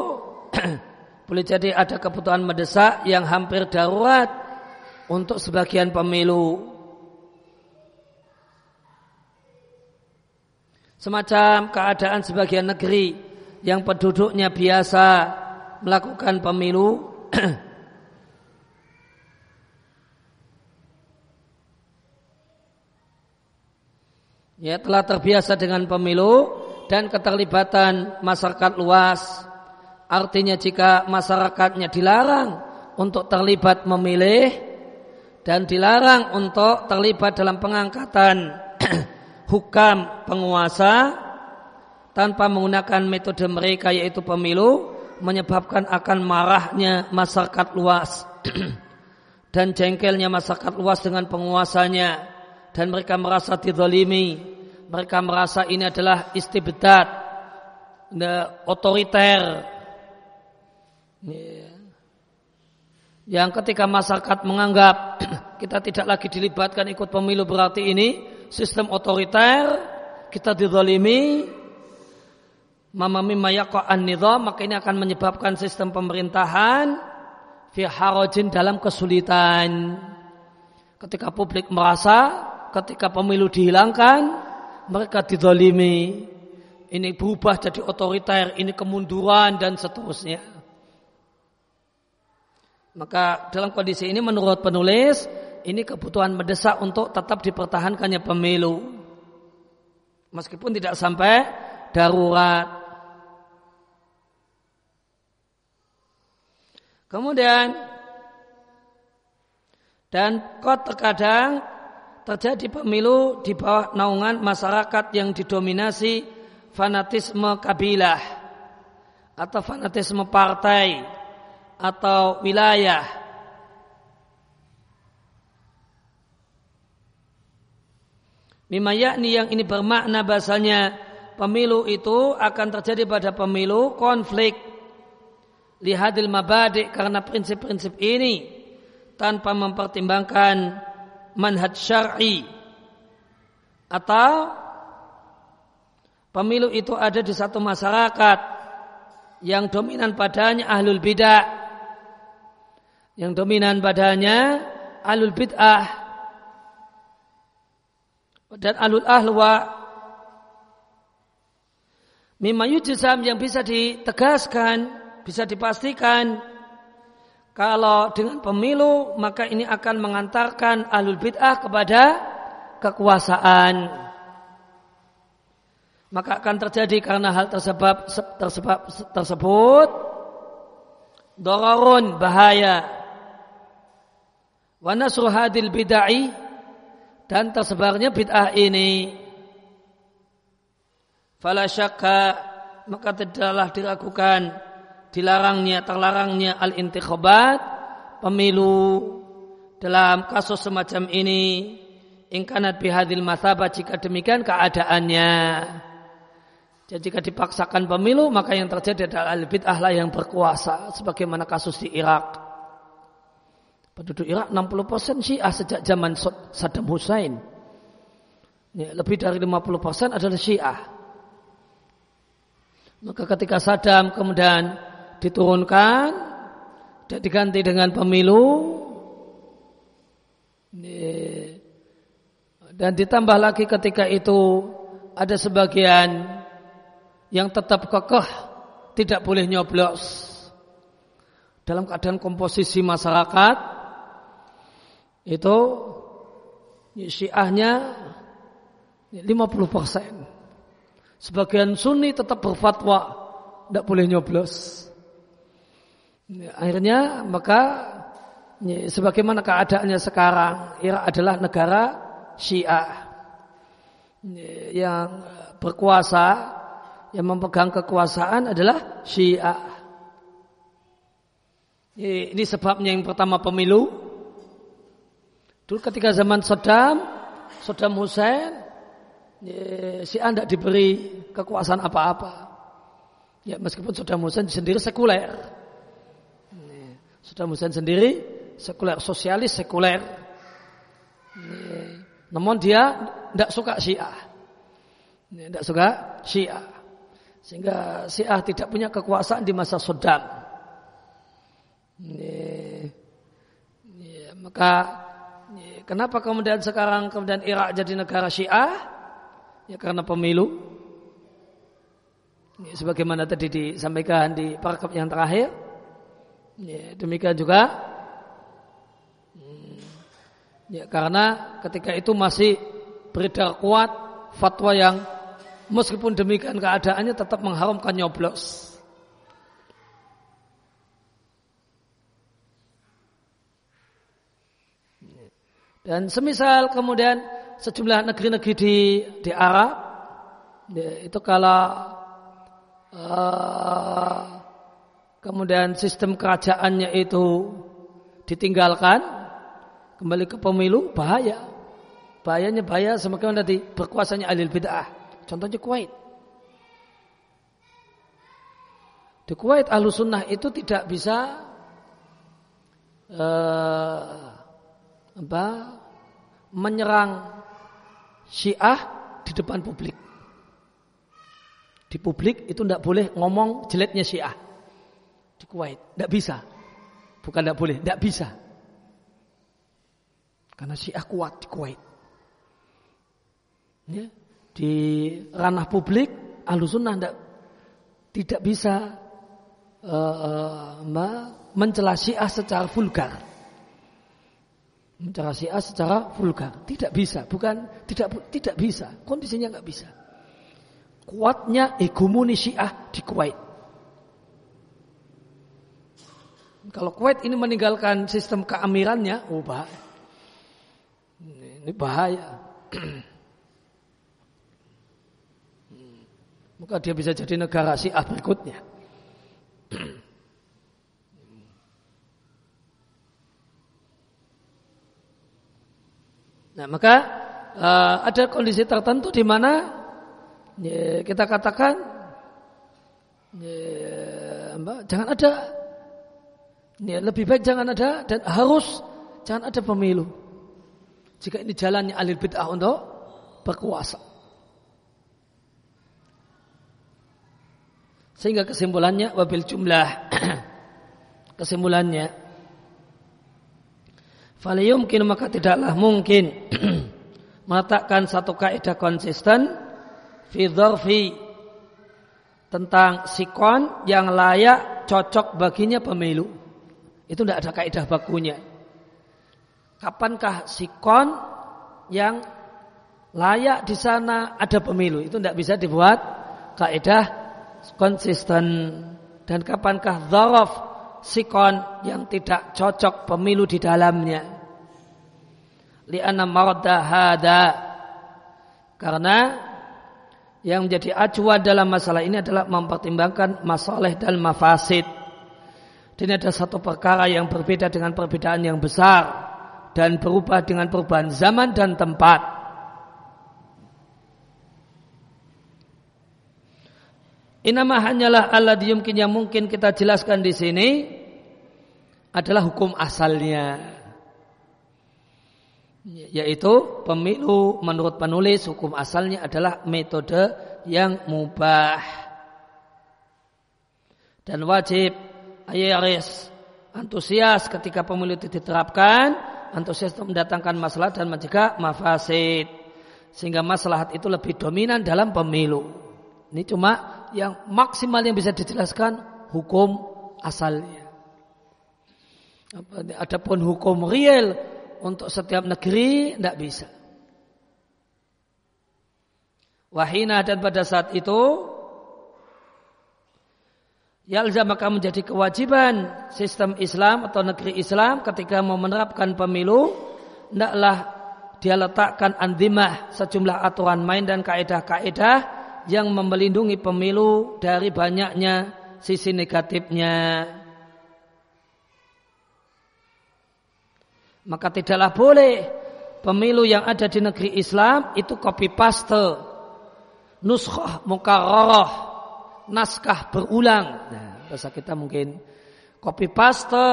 *clears throat* boleh jadi ada kebutuhan mendesak yang hampir darurat untuk sebagian pemilu Semacam keadaan sebagian negeri yang penduduknya biasa melakukan pemilu *clears throat* ya telah terbiasa dengan pemilu dan keterlibatan masyarakat luas. Artinya jika masyarakatnya dilarang untuk terlibat memilih dan dilarang untuk terlibat dalam pengangkatan *clears throat* hukam penguasa tanpa menggunakan metode mereka yaitu pemilu menyebabkan akan marahnya masyarakat luas *clears throat* dan jengkelnya masyarakat luas dengan penguasanya. Dan mereka merasa didolimi mereka merasa ini adalah istibdad otoriter. Yang ketika masyarakat menganggap *clears throat* kita tidak lagi dilibatkan ikut pemilu berarti ini sistem otoriter, kita didolimi, mamami mayako an maka ini akan menyebabkan sistem pemerintahan fi harajin dalam kesulitan. Ketika publik merasa, ketika pemilu dihilangkan, mereka didolimi. Ini berubah jadi otoriter, ini kemunduran dan seterusnya. Maka dalam kondisi ini menurut penulis, ini kebutuhan mendesak untuk tetap dipertahankannya pemilu. Meskipun tidak sampai darurat. Kemudian dan kok terkadang terjadi pemilu di bawah naungan masyarakat yang didominasi fanatisme kabilah atau fanatisme partai atau wilayah. Mima yakni yang ini bermakna bahasanya pemilu itu akan terjadi pada pemilu konflik. Lihadil mabadik karena prinsip-prinsip ini tanpa mempertimbangkan manhaj syar'i. Atau pemilu itu ada di satu masyarakat yang dominan padanya ahlul bidah. Yang dominan padanya ahlul bid'ah dan ahlul ahwa mimma yujizam yang bisa ditegaskan bisa dipastikan kalau dengan pemilu maka ini akan mengantarkan alul bid'ah kepada kekuasaan. Maka akan terjadi karena hal tersebab tersebab tersebut dororun bahaya wa hadil bid'ai dan tersebarnya bid'ah ini. Fala syakka maka tidaklah diragukan dilarangnya terlarangnya al-intikhabat pemilu dalam kasus semacam ini. Ingkanat bihadil masabah jika demikian keadaannya. Jadi jika dipaksakan pemilu maka yang terjadi adalah al-bid'ah yang berkuasa sebagaimana kasus di Irak penduduk Irak 60% Syiah sejak zaman Saddam Hussein. Ya, lebih dari 50% adalah Syiah. Maka ketika Saddam kemudian diturunkan dan diganti dengan pemilu dan ditambah lagi ketika itu ada sebagian yang tetap kekeh tidak boleh nyoblos dalam keadaan komposisi masyarakat itu syiahnya 50 persen sebagian sunni tetap berfatwa tidak boleh nyoblos Akhirnya maka sebagaimana keadaannya sekarang Irak adalah negara Syiah yang berkuasa yang memegang kekuasaan adalah Syiah. Ini sebabnya yang pertama pemilu. Dulu ketika zaman Saddam, Saddam Hussein, Syiah tidak diberi kekuasaan apa-apa. Ya meskipun Saddam Hussein sendiri sekuler. Sudah Hussein sendiri sekuler sosialis sekuler. Namun dia tidak suka Syiah. Tidak suka Syiah. Sehingga Syiah tidak punya kekuasaan di masa Saddam. Ya, maka kenapa kemudian sekarang kemudian Irak jadi negara Syiah? Ya karena pemilu. Sebagaimana tadi disampaikan di paragraf yang terakhir. Ya, demikian juga hmm, ya, karena ketika itu masih beredar kuat fatwa yang meskipun demikian keadaannya tetap mengharamkan nyoblos. Dan semisal kemudian sejumlah negeri-negeri di di Arab itu kalau uh, kemudian sistem kerajaannya itu ditinggalkan kembali ke pemilu bahaya. Bahayanya bahaya semakin nanti berkuasanya alil bid'ah. Contohnya Kuwait. Di Kuwait ahlu sunnah itu tidak bisa uh, apa, menyerang Syiah di depan publik. Di publik itu tidak boleh ngomong jeleknya Syiah. Di Kuwait. Tidak bisa. Bukan tidak boleh. Tidak bisa. Karena Syiah kuat di Kuwait. Ya. Di ranah publik, ahlu sunnah tidak, tidak bisa uh, uh, mencela Syiah secara vulgar. Mencela Syiah secara vulgar. Tidak bisa. Bukan tidak tidak bisa. Kondisinya nggak bisa kuatnya hegemoni Syiah di Kuwait. Kalau Kuwait ini meninggalkan sistem keamirannya, oh bahaya. Ini bahaya. *clears throat* Maka dia bisa jadi negara Syiah berikutnya. Nah, maka uh, ada kondisi tertentu di mana ya, kita katakan ya, mbak, jangan ada ya, lebih baik jangan ada dan harus jangan ada pemilu. Jika ini jalannya alil bid'ah untuk berkuasa. Sehingga kesimpulannya wabil jumlah *clears throat* kesimpulannya mungkin maka tidaklah mungkin *clears throat* meletakkan satu kaidah konsisten fi tentang sikon yang layak cocok baginya pemilu. Itu tidak ada kaidah bakunya. Kapankah sikon yang layak di sana ada pemilu? Itu tidak bisa dibuat kaidah konsisten. Dan kapankah zaraf sikon yang tidak cocok pemilu di dalamnya? Lianna maradda hada. Karena yang menjadi acuan dalam masalah ini adalah mempertimbangkan masalah dan mafasid. Dan ada satu perkara yang berbeda dengan perbedaan yang besar dan berubah dengan perubahan zaman dan tempat. Inama hanyalah Allah diumkin yang mungkin kita jelaskan di sini adalah hukum asalnya yaitu pemilu menurut penulis hukum asalnya adalah metode yang mubah dan wajib. Ayaris antusias ketika pemilu itu diterapkan antusias untuk mendatangkan masalah dan mencegah mafasid sehingga masalah itu lebih dominan dalam pemilu. Ini cuma yang maksimal yang bisa dijelaskan hukum asalnya adapun hukum real untuk setiap negeri tidak bisa. Wahina dan pada saat itu Yalza maka menjadi kewajiban sistem Islam atau negeri Islam ketika mau menerapkan pemilu hendaklah dia letakkan andimah sejumlah aturan main dan kaedah-kaedah yang melindungi pemilu dari banyaknya sisi negatifnya. Maka tidaklah boleh pemilu yang ada di negeri Islam itu copy paste, nuskhah mukarrarah, naskah berulang. Nah, bahasa kita mungkin copy paste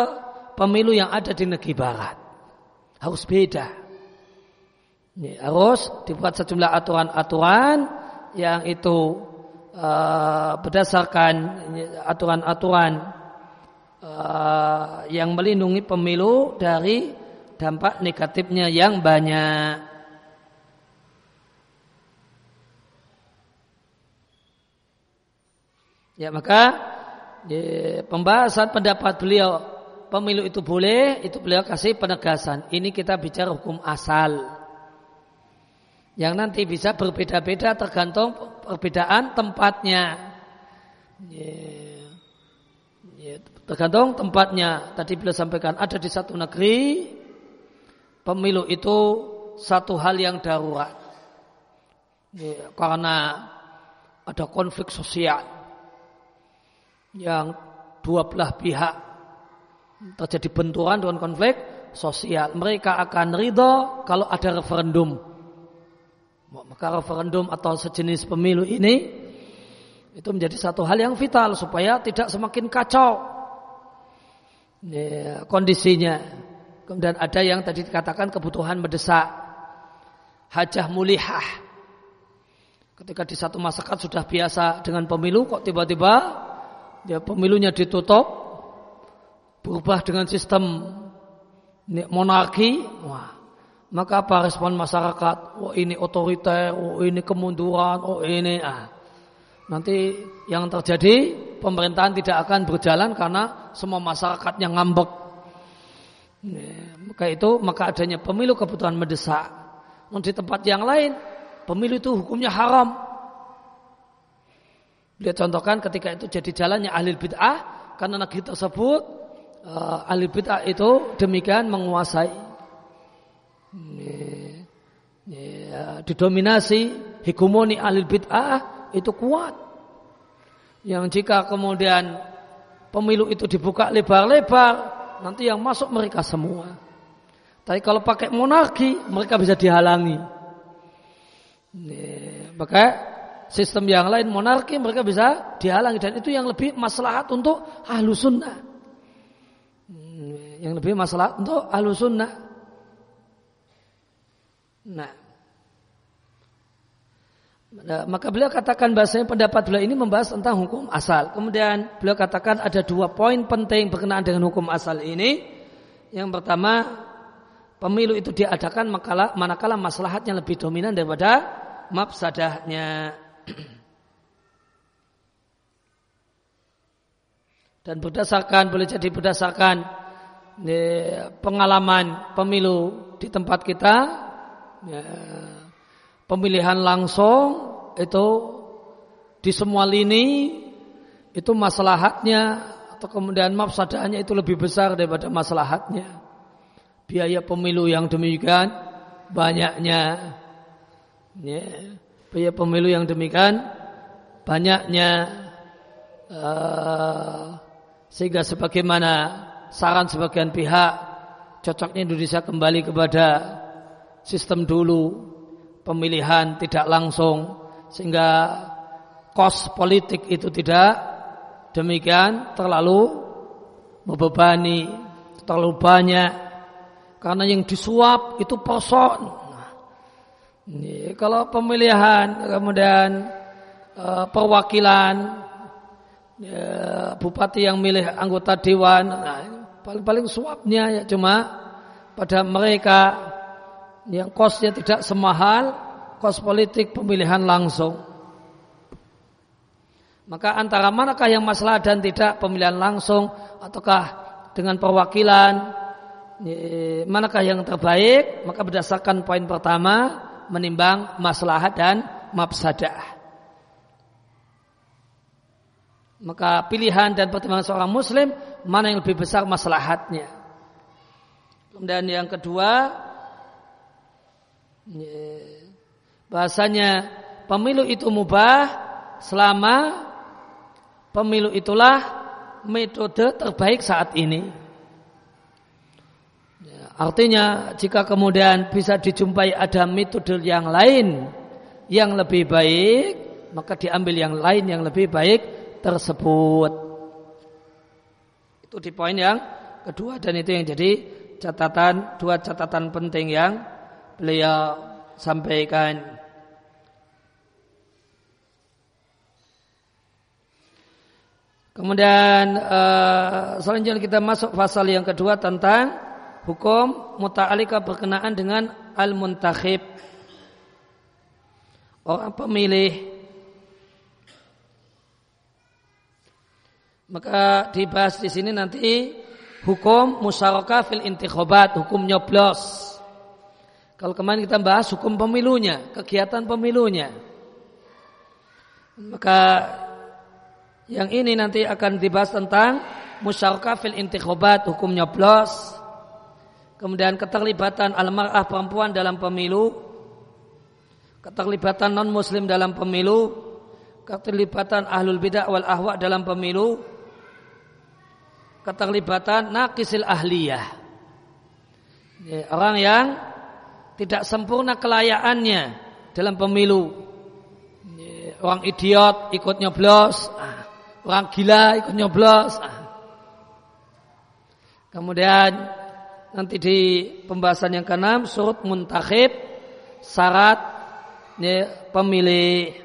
pemilu yang ada di negeri barat. Harus beda. Ini harus dibuat sejumlah aturan-aturan yang itu uh, berdasarkan aturan-aturan uh, yang melindungi pemilu dari dampak negatifnya yang banyak. Ya maka ya, pembahasan pendapat beliau pemilu itu boleh, itu beliau kasih penegasan. Ini kita bicara hukum asal. Yang nanti bisa berbeda-beda tergantung perbedaan tempatnya. Ya, ya, tergantung tempatnya. Tadi beliau sampaikan ada di satu negeri, pemilu itu satu hal yang darurat. Karena ada konflik sosial yang dua belah pihak terjadi benturan dengan konflik sosial. Mereka akan ridho kalau ada referendum. Maka referendum atau sejenis pemilu ini itu menjadi satu hal yang vital supaya tidak semakin kacau ya, kondisinya. Kemudian ada yang tadi dikatakan kebutuhan mendesak. hajah mulihah. Ketika di satu masyarakat sudah biasa dengan pemilu, kok tiba-tiba ya pemilunya ditutup, berubah dengan sistem monarki, wah, maka apa respon masyarakat? Oh ini otoriter, oh ini kemunduran, oh ini ah. Nanti yang terjadi pemerintahan tidak akan berjalan karena semua masyarakatnya ngambek. Maka itu maka adanya pemilu kebutuhan mendesak. Di tempat yang lain, pemilu itu hukumnya haram. Beliau contohkan ketika itu jadi jalannya ahli bid'ah karena negeri tersebut uh, ahli bid'ah itu demikian menguasai ya, didominasi hegemoni ahli bid'ah itu kuat. Yang jika kemudian pemilu itu dibuka lebar-lebar, nanti yang masuk mereka semua. Tapi kalau pakai monarki, mereka bisa dihalangi. Maka sistem yang lain monarki mereka bisa dihalangi dan itu yang lebih maslahat untuk ahlu sunnah. Yang lebih maslahat untuk ahlu sunnah. Nah, Nah, maka beliau katakan bahasanya pendapat beliau ini membahas tentang hukum asal. Kemudian beliau katakan ada dua poin penting berkenaan dengan hukum asal ini. Yang pertama, pemilu itu diadakan manakala, manakala maslahatnya lebih dominan daripada mafsadahnya. *clears throat* Dan berdasarkan boleh jadi berdasarkan ya, pengalaman pemilu di tempat kita, ya, pemilihan langsung itu di semua lini itu maslahatnya atau kemudian mafsadahnya itu lebih besar daripada maslahatnya biaya pemilu yang demikian banyaknya. Ya, biaya pemilu yang demikian banyaknya. Uh, sehingga sebagaimana saran sebagian pihak cocoknya Indonesia kembali kepada sistem dulu pemilihan tidak langsung sehingga kos politik itu tidak demikian terlalu membebani terlalu banyak karena yang disuap itu person. Ini, kalau pemilihan kemudian uh, perwakilan ya, bupati yang milih anggota dewan, nah, paling-paling suapnya ya cuma pada mereka yang kosnya tidak semahal kos politik pemilihan langsung. Maka antara manakah yang masalah dan tidak pemilihan langsung ataukah dengan perwakilan? Manakah yang terbaik? Maka berdasarkan poin pertama menimbang maslahat dan mafsadah. Maka pilihan dan pertimbangan seorang muslim mana yang lebih besar maslahatnya? Kemudian yang kedua bahasanya pemilu itu mubah selama pemilu itulah metode terbaik saat ini Artinya jika kemudian bisa dijumpai ada metode yang lain yang lebih baik, maka diambil yang lain yang lebih baik tersebut. Itu di poin yang kedua dan itu yang jadi catatan dua catatan penting yang beliau sampaikan. Kemudian uh, selanjutnya kita masuk pasal yang kedua tentang hukum muta'alika berkenaan dengan al-muntakhib. Orang pemilih. Maka dibahas di sini nanti hukum musyarakah fil intikhabat hukum nyoblos kalau kemarin kita bahas hukum pemilunya kegiatan pemilunya maka yang ini nanti akan dibahas tentang musyarakah fil intikhabat hukum nyoblos kemudian keterlibatan almarah perempuan dalam pemilu, keterlibatan non muslim dalam pemilu, keterlibatan ahlul bidah wal ahwa dalam pemilu, keterlibatan nakisil ahliyah. Ya, orang yang tidak sempurna kelayaannya dalam pemilu. Orang idiot ikut nyoblos, ah, orang gila ikut nyoblos. Ah. Kemudian nanti di pembahasan yang keenam surut muntakhib syarat ya, pemilih.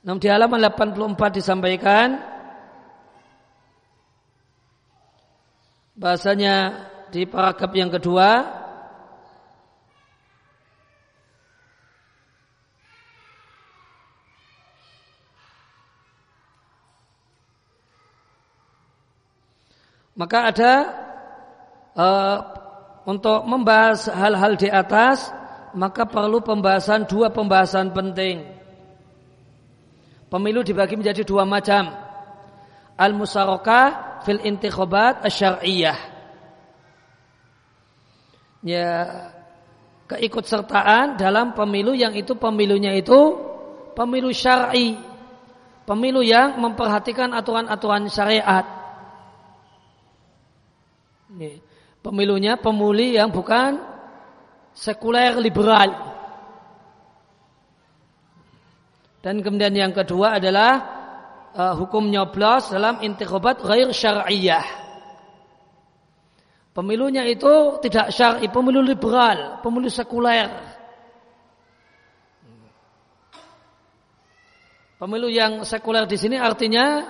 Namun di halaman 84 disampaikan bahasanya di paragraf yang kedua maka ada uh, untuk membahas hal-hal di atas maka perlu pembahasan dua pembahasan penting Pemilu dibagi menjadi dua macam. Al-musyarakah fil intikhabat asyariyah. Ya, keikutsertaan dalam pemilu yang itu pemilunya itu pemilu syar'i. Pemilu yang memperhatikan aturan-aturan syariat. Pemilunya pemuli yang bukan sekuler liberal. Dan kemudian yang kedua adalah uh, hukum nyoblos dalam intikhabat ghair syar'iyah. Pemilunya itu tidak syar'i, pemilu liberal, pemilu sekuler. Pemilu yang sekuler di sini artinya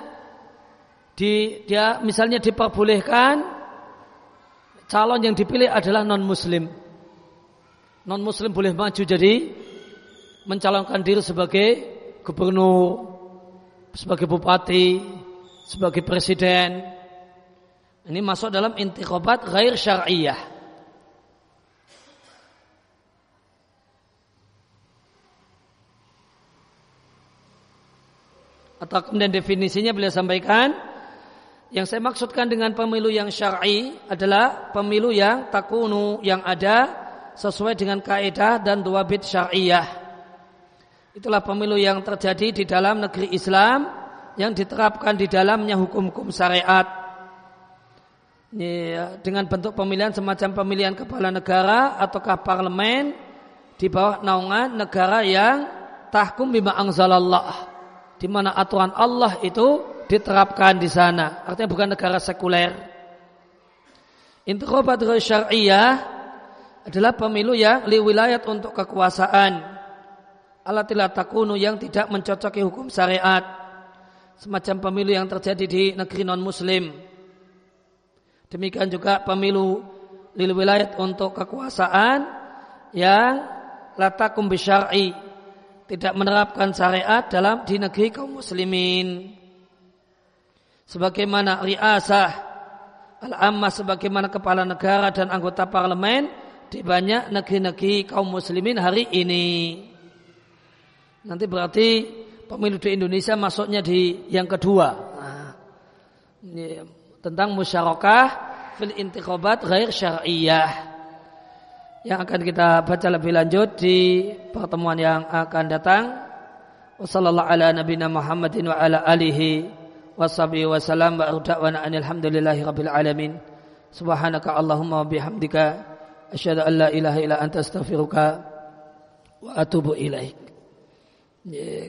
di, dia misalnya diperbolehkan calon yang dipilih adalah non muslim. Non muslim boleh maju jadi mencalonkan diri sebagai gubernur, sebagai bupati, sebagai presiden. Ini masuk dalam intikobat ghair syariah. Atau kemudian definisinya beliau sampaikan, yang saya maksudkan dengan pemilu yang syar'i adalah pemilu yang takunu yang ada sesuai dengan kaidah dan dua bit syariah. Itulah pemilu yang terjadi di dalam negeri Islam yang diterapkan di dalamnya hukum-hukum syariat. Ya, dengan bentuk pemilihan semacam pemilihan kepala negara ataukah parlemen di bawah naungan negara yang tahkum bima angzalallah di mana aturan Allah itu diterapkan di sana. Artinya bukan negara sekuler. Intikhabat syariah adalah pemilu yang li wilayat untuk kekuasaan alatilah takunu yang tidak mencocoki hukum syariat semacam pemilu yang terjadi di negeri non muslim demikian juga pemilu lil wilayat untuk kekuasaan yang latakum bisyar'i tidak menerapkan syariat dalam di negeri kaum muslimin sebagaimana riasah al-ammah sebagaimana kepala negara dan anggota parlemen di banyak negeri-negeri kaum muslimin hari ini. Nanti berarti pemilu di Indonesia masuknya di yang kedua. Nah, tentang musyarakah fil intikhabat ghair syar'iyah. Yang akan kita baca lebih lanjut di pertemuan yang akan datang. Wassallallahu ala nabiyina Muhammadin wa. Subhanaka Allahumma bihamdika asyhadu ilaha illa wa atubu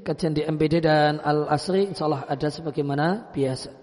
kajian di MPD dan Al-Asri insya Allah ada sebagaimana biasa.